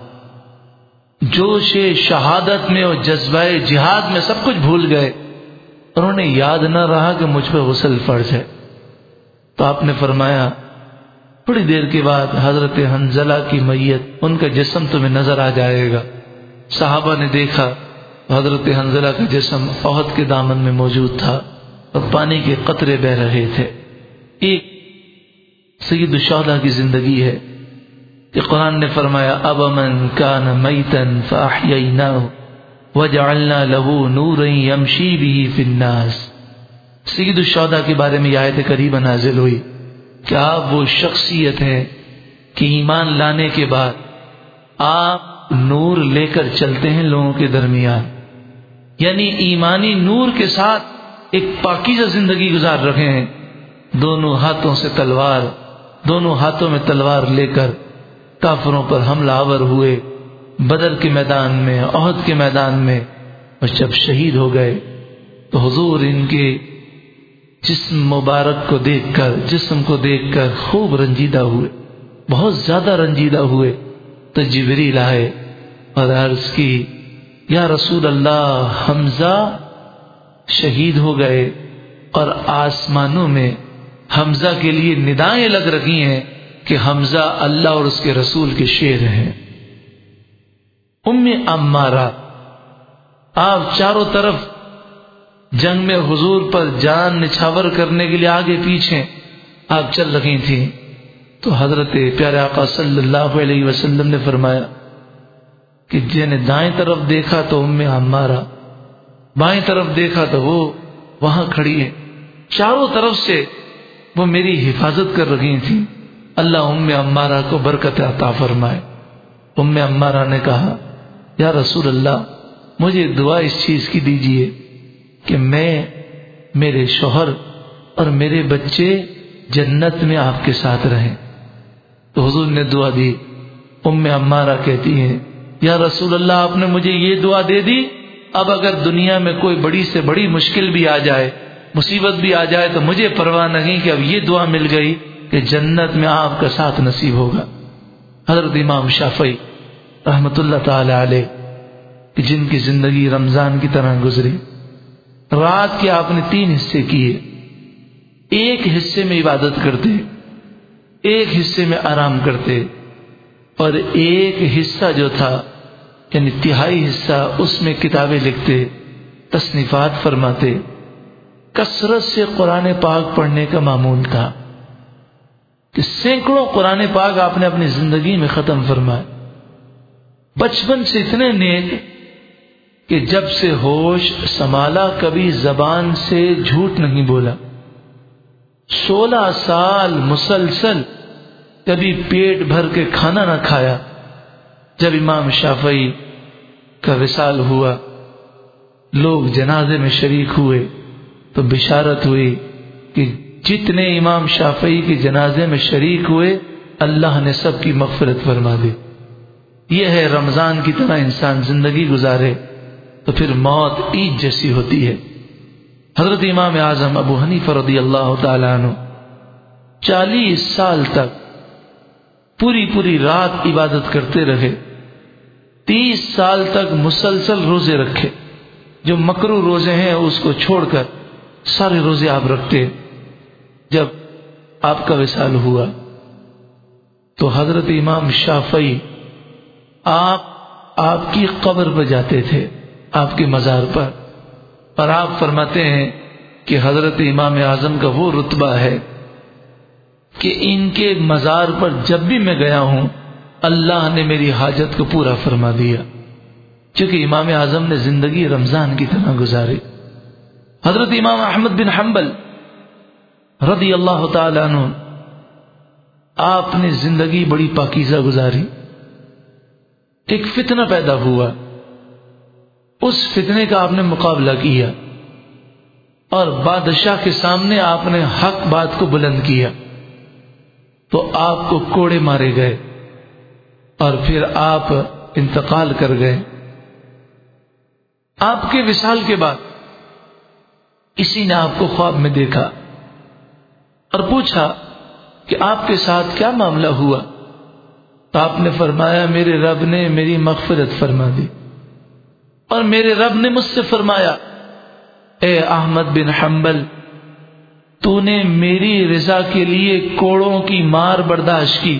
جوش شہادت میں اور جذبہ جہاد میں سب کچھ بھول گئے۔ انہوں نے یاد نہ رہا کہ مجھ پہ غسل فرض ہے۔ تو آپ نے فرمایا تھوڑی دیر کے بعد حضرت حنزلہ کی میت ان کا جسم تمہیں نظر آ جائے گا۔ صحابہ نے دیکھا حضرت حنزلہ کا جسم عہد کے دامن میں موجود تھا اور پانی کے قطرے بہ رہے تھے۔ ایک سید الشہدہ کی زندگی ہے۔ کہ قرآن نے فرمایا، اب امن کان میتن فاحییناہ وجعلنا له نورا يمشي به في الناس۔ سید الشہداء کے بارے میں یہ آیت قریب نازل ہوئی کہ آپ وہ شخصیت ہے کہ ایمان لانے کے بعد آپ نور لے کر چلتے ہیں لوگوں کے درمیان۔ یعنی ایمانی نور کے ساتھ ایک پاکیزہ زندگی گزار رکھے ہیں۔ دونوں ہاتھوں سے تلوار، دونوں ہاتھوں میں تلوار لے کر کافروں پر حملہ آور ہوئے۔ بدر کے میدان میں، عہد کے میدان میں اور جب شہید ہو گئے تو حضور ان کے جسم مبارک کو دیکھ کر، جسم کو دیکھ کر خوب رنجیدہ ہوئے۔ بہت زیادہ رنجیدہ ہوئے۔ تو لائے اور عرض کی یا رسول اللہ، حمزہ شہید ہو گئے اور آسمانوں میں حمزہ کے لیے ندائیں لگ رہی ہیں کہ حمزہ اللہ اور اس کے رسول کے شیر ہیں۔ ام امارا آپ چاروں طرف جنگ میں حضور پر جان نچھاور کرنے کے لیے آگے پیچھے آپ چل رہی تھیں۔ تو حضرت پیارے آقا صلی اللہ علیہ وسلم نے فرمایا کہ جن دائیں طرف دیکھا تو ام امارا بائیں طرف دیکھا تو وہ وہاں کھڑی ہے چاروں طرف سے وہ میری حفاظت کر رہی تھی اللہ ام امارا کو برکت عطا فرمائے۔ ام امارا نے کہا، یا رسول اللہ، مجھے دعا اس چیز کی دیجیے کہ میں، میرے شوہر اور میرے بچے جنت میں آپ کے ساتھ رہیں۔ تو حضور نے دعا دی۔ ام امارا کہتی ہیں یا رسول اللہ، آپ نے مجھے یہ دعا دے دی، اب اگر دنیا میں کوئی بڑی سے بڑی مشکل بھی آ جائے، مصیبت بھی آ جائے، تو مجھے پرواہ نہیں کہ اب یہ دعا مل گئی کہ جنت میں آپ کا ساتھ نصیب ہوگا۔ حضرت امام شافعی رحمت اللہ تعالی علیہ، کہ جن کی زندگی رمضان کی طرح گزری، رات کے آپ نے تین حصے کیے۔ ایک حصے میں عبادت کرتے، ایک حصے میں آرام کرتے۔ اور ایک حصہ جو تھا یعنی تہائی حصہ، اس میں کتابیں لکھتے، تصنیفات فرماتے۔ کثرت سے قرآن پاک پڑھنے کا معمول تھا۔ کہ سینکڑوں قرآن پاک آپ نے اپنی زندگی میں ختم فرمائے۔ بچپن سے اتنے نیک کہ جب سے ہوش سنبھالا، کبھی زبان سے جھوٹ نہیں بولا۔ سولہ سال مسلسل کبھی پیٹ بھر کے کھانا نہ کھایا۔ جب امام شافعی کا وصال ہوا، لوگ جنازے میں شریک ہوئے تو بشارت ہوئی کہ جتنے امام شافعی کے جنازے میں شریک ہوئے، اللہ نے سب کی مغفرت فرما دی۔ یہ ہے رمضان کی طرح انسان زندگی گزارے تو پھر موت عید جیسی ہوتی ہے۔ حضرت امام اعظم ابو حنیف رضی اللہ تعالیٰ عنہ چالیس سال تک پوری پوری رات عبادت کرتے رہے، تیس سال تک مسلسل روزے رکھے۔ جو مکرو روزے ہیں، اس کو چھوڑ کر سارے روزے آپ رکھتے جب آپ کا وصال ہوا، تو حضرت امام شافعی آپ آپ کی قبر پہ جاتے تھے، آپ کے مزار پر۔ اور آپ فرماتے ہیں کہ حضرت امام اعظم کا وہ رتبہ ہے کہ ان کے مزار پر جب بھی میں گیا ہوں، اللہ نے میری حاجت کو پورا فرما دیا۔ چونکہ امام اعظم نے زندگی رمضان کی طرح گزاری۔ حضرت امام احمد بن حنبل رضی اللہ تعالی عنہ، آپ نے زندگی بڑی پاکیزہ گزاری۔ ایک فتنہ پیدا ہوا۔ اس فتنے کا آپ نے مقابلہ کیا۔ اور بادشاہ کے سامنے آپ نے حق بات کو بلند کیا۔ تو آپ کو کوڑے مارے گئے اور پھر آپ انتقال کر گئے۔ آپ کے وصال کے بعد کسی نے آپ کو خواب میں دیکھا اور پوچھا کہ آپ کے ساتھ کیا معاملہ ہوا؟ تو آپ نے فرمایا، میرے رب نے میری مغفرت فرما دی۔ اور میرے رب نے مجھ سے فرمایا، اے احمد بن حنبل تو نے میری رضا کے لیے کوڑوں کی مار برداشت کی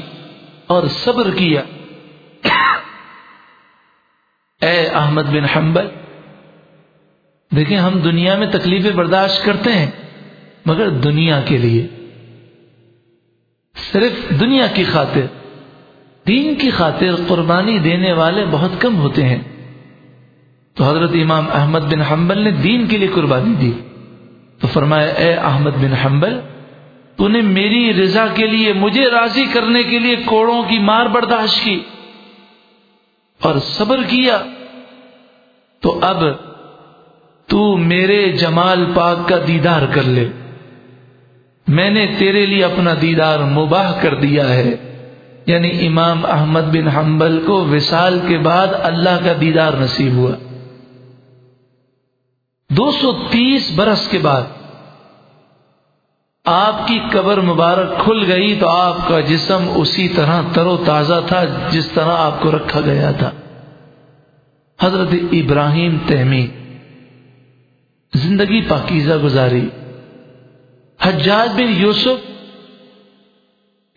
اور صبر کیا۔ اے احمد بن حنبل، دیکھیں ہم دنیا میں تکلیفیں برداشت کرتے ہیں، مگر دنیا کے لیے۔ صرف دنیا کی خاطر، دین کی خاطر قربانی دینے والے بہت کم ہوتے ہیں۔ تو حضرت امام احمد بن حنبل نے دین کے لیے قربانی دی۔ تو فرمایا، اے احمد بن حنبل تو نے میری رضا کے لیے، مجھے راضی کرنے کے لیے کوڑوں کی مار برداشت کی اور صبر کیا، تو اب تو میرے جمال پاک کا دیدار کر لے۔ میں نے تیرے لیے اپنا دیدار مباح کر دیا ہے۔ یعنی امام احمد بن حنبل کو وصال کے بعد اللہ کا دیدار نصیب ہوا۔ دو سو تیس برس کے بعد آپ کی قبر مبارک کھل گئی تو آپ کا جسم اسی طرح تر و تازہ تھا جس طرح آپ کو رکھا گیا تھا۔ حضرت ابراہیم تہمی، زندگی پاکیزہ گزاری۔ حجاج بن یوسف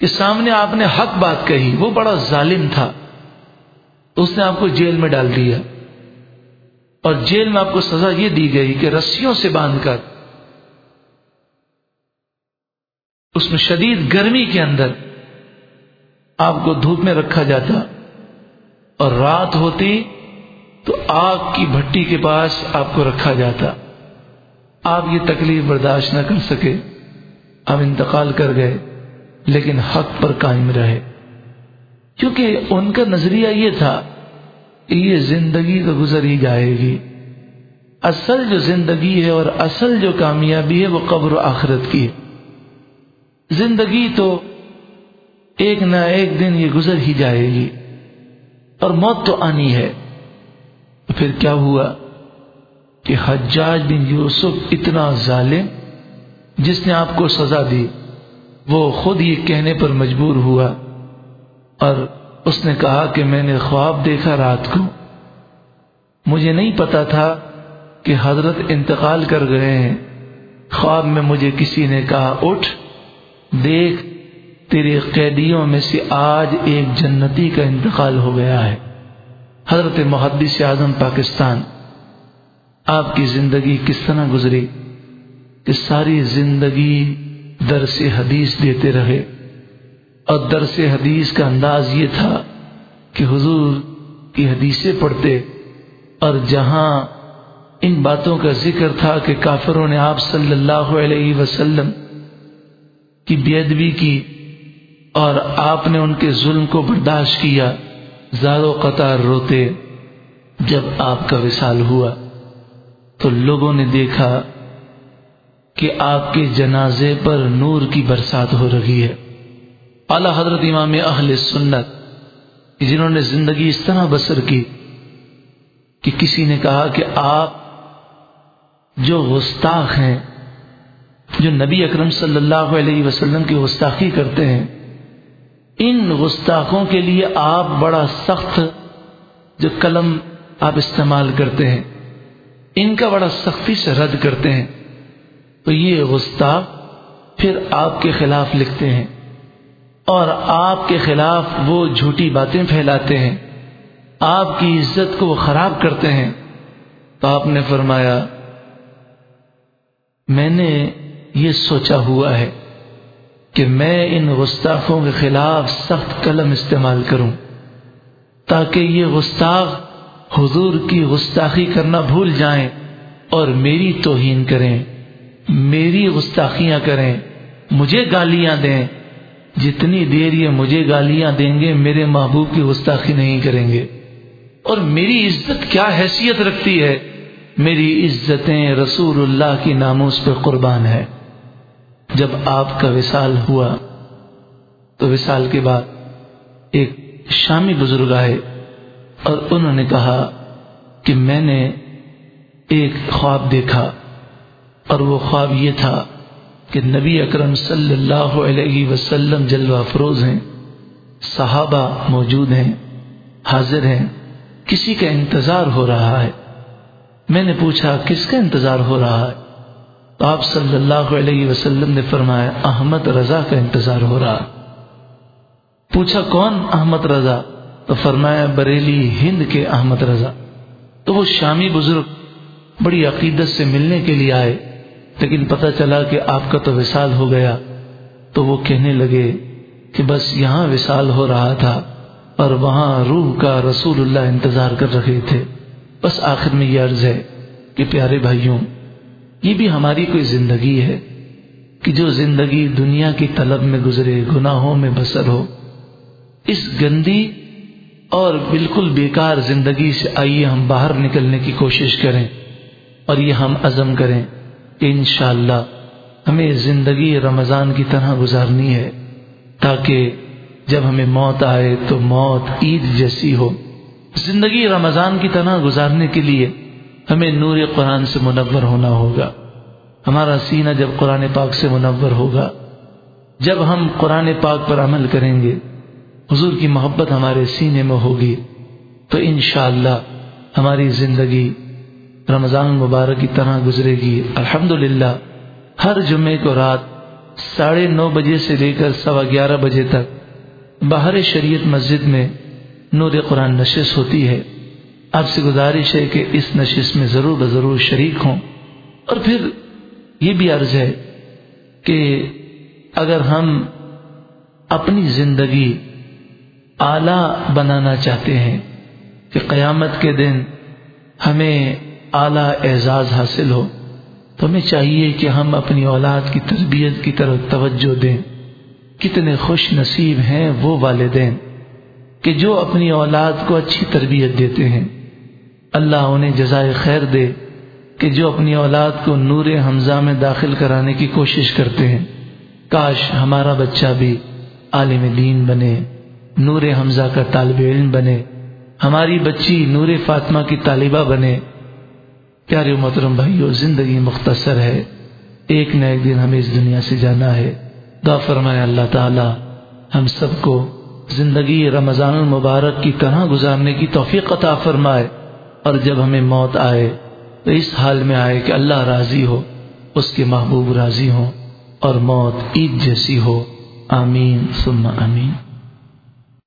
کے سامنے آپ نے حق بات کہی، وہ بڑا ظالم تھا۔ اس نے آپ کو جیل میں ڈال دیا۔ اور جیل میں آپ کو سزا یہ دی گئی کہ رسیوں سے باندھ کر اس میں شدید گرمی کے اندر آپ کو دھوپ میں رکھا جاتا اور رات ہوتی تو آگ کی بھٹی کے پاس آپ کو رکھا جاتا۔ آپ یہ تکلیف برداشت نہ کر سکے۔ آپ انتقال کر گئے، لیکن حق پر قائم رہے۔ کیونکہ ان کا نظریہ یہ تھا یہ زندگی تو گزر ہی جائے گی۔ اصل جو زندگی ہے اور اصل جو کامیابی ہے وہ قبر و آخرت کی ہے۔ زندگی تو ایک نہ ایک دن یہ گزر ہی جائے گی۔ اور موت تو آنی ہے۔ پھر کیا ہوا کہ حجاج بن یوسف اتنا ظالم جس نے آپ کو سزا دی، وہ خود یہ کہنے پر مجبور ہوا اور اس نے کہا کہ میں نے خواب دیکھا رات کو۔ مجھے نہیں پتا تھا کہ حضرت انتقال کر گئے ہیں۔ خواب میں مجھے کسی نے کہا، اٹھ، دیکھ، تیرے قیدیوں میں سے آج ایک جنتی کا انتقال ہو گیا ہے۔ حضرت محدث اعظم پاکستان، آپ کی زندگی کس طرح گزری؟ کہ ساری زندگی درس حدیث دیتے رہے۔ اور درس حدیث کا انداز یہ تھا کہ حضور کی حدیثیں پڑھتے اور جہاں ان باتوں کا ذکر تھا کہ کافروں نے آپ صلی اللہ علیہ وسلم کی بےدبی کی اور آپ نے ان کے ظلم کو برداشت کیا، زار و قطار روتے جب آپ کا وصال ہوا۔ تو لوگوں نے دیکھا کہ آپ کے جنازے پر نور کی برسات ہو رہی ہے۔ اعلی حضرت امام اہل سنت جنہوں نے زندگی اس طرح بسر کی کہ کسی نے کہا کہ آپ جو گستاخ ہیں، جو نبی اکرم صلی اللہ علیہ وسلم کی گستاخی کرتے ہیں، ان گستاخوں کے لیے آپ بڑا سخت جو قلم آپ استعمال کرتے ہیں، ان کا بڑا سختی سے رد کرتے ہیں۔ تو یہ گستاخ پھر آپ کے خلاف لکھتے ہیں۔ اور آپ کے خلاف وہ جھوٹی باتیں پھیلاتے ہیں۔ آپ کی عزت کو وہ خراب کرتے ہیں۔ تو آپ نے فرمایا، میں نے یہ سوچا ہوا ہے کہ میں ان گستاخوں کے خلاف سخت قلم استعمال کروں، تاکہ یہ گستاخ حضور کی گستاخی کرنا بھول جائیں اور میری توہین کریں، میری گستاخیاں کریں، مجھے گالیاں دیں۔ جتنی دیر یہ مجھے گالیاں دیں گے، میرے محبوب کی گستاخی نہیں کریں گے۔ اور میری عزت کیا حیثیت رکھتی ہے؟ میری عزتیں رسول اللہ کی ناموس پہ قربان ہے جب آپ کا وصال ہوا، تو وصال کے بعد ایک شامی بزرگ آئے اور انہوں نے کہا کہ میں نے ایک خواب دیکھا اور وہ خواب یہ تھا کہ نبی اکرم صلی اللہ علیہ وسلم جلوہ افروز ہیں، صحابہ موجود ہیں، حاضر ہیں، کسی کا انتظار ہو رہا ہے۔ میں نے پوچھا، کس کا انتظار ہو رہا ہے؟ تو آپ صلی اللہ علیہ وسلم نے فرمایا، احمد رضا کا انتظار ہو رہا۔ پوچھا، کون احمد رضا؟ تو فرمایا، بریلی ہند کے احمد رضا۔ تو وہ شامی بزرگ بڑی عقیدت سے ملنے کے لیے آئے۔ لیکن پتہ چلا کہ آپ کا تو وصال ہو گیا تو وہ کہنے لگے کہ بس یہاں وصال ہو رہا تھا اور وہاں روح کا رسول اللہ انتظار کر رہے تھے۔ بس آخر میں یہ عرض ہے کہ پیارے بھائیوں، یہ بھی ہماری کوئی زندگی ہے کہ جو زندگی دنیا کی طلب میں گزرے گناہوں میں بسر ہو۔ اس گندی اور بالکل بیکار زندگی سے آئیے ہم باہر نکلنے کی کوشش کریں اور یہ ہم عزم کریں۔ کہ انشاءاللہ ہمیں زندگی رمضان کی طرح گزارنی ہے تاکہ جب ہمیں موت آئے تو موت عید جیسی ہو۔ زندگی رمضان کی طرح گزارنے کے لیے ہمیں نور قرآن سے منور ہونا ہوگا۔ ہمارا سینہ جب قرآن پاک سے منور ہوگا، جب ہم قرآن پاک پر عمل کریں گے، حضور کی محبت ہمارے سینے میں ہوگی۔ تو انشاءاللہ ہماری زندگی رمضان مبارک کی طرح گزرے گی۔ الحمد ہر جمعے کو رات ساڑھے نو بجے سے لے کر سوا گیارہ بجے تک باہر شریعت مسجد میں نور قرآن نشست ہوتی ہے۔ آپ سے گزارش ہے کہ اس نشست میں ضرور ضرور شریک ہوں۔ اور پھر یہ بھی عرض ہے کہ اگر ہم اپنی زندگی اعلی بنانا چاہتے ہیں کہ قیامت کے دن ہمیں اعلی اعزاز حاصل ہو، تو ہمیں چاہیے کہ ہم اپنی اولاد کی تربیت کی طرف توجہ دیں۔ کتنے خوش نصیب ہیں وہ والدین کہ جو اپنی اولاد کو اچھی تربیت دیتے ہیں۔ اللہ انہیں جزائے خیر دے کہ جو اپنی اولاد کو نور حمزہ میں داخل کرانے کی کوشش کرتے ہیں۔ کاش ہمارا بچہ بھی عالم دین بنے، نور حمزہ کا طالب علم بنے۔ ہماری بچی نور فاطمہ کی طالبہ بنے۔ پیارے محترم بھائیو، زندگی مختصر ہے۔ ایک نہ ایک دن ہمیں اس دنیا سے جانا ہے۔ دا فرمائے اللہ تعالی، ہم سب کو زندگی رمضان المبارک کی طرح گزارنے کی توفیق عطا فرمائے۔ اور جب ہمیں موت آئے، تو اس حال میں آئے کہ اللہ راضی ہو، اس کے محبوب راضی ہوں اور موت عید جیسی ہو۔ آمین، ثم امین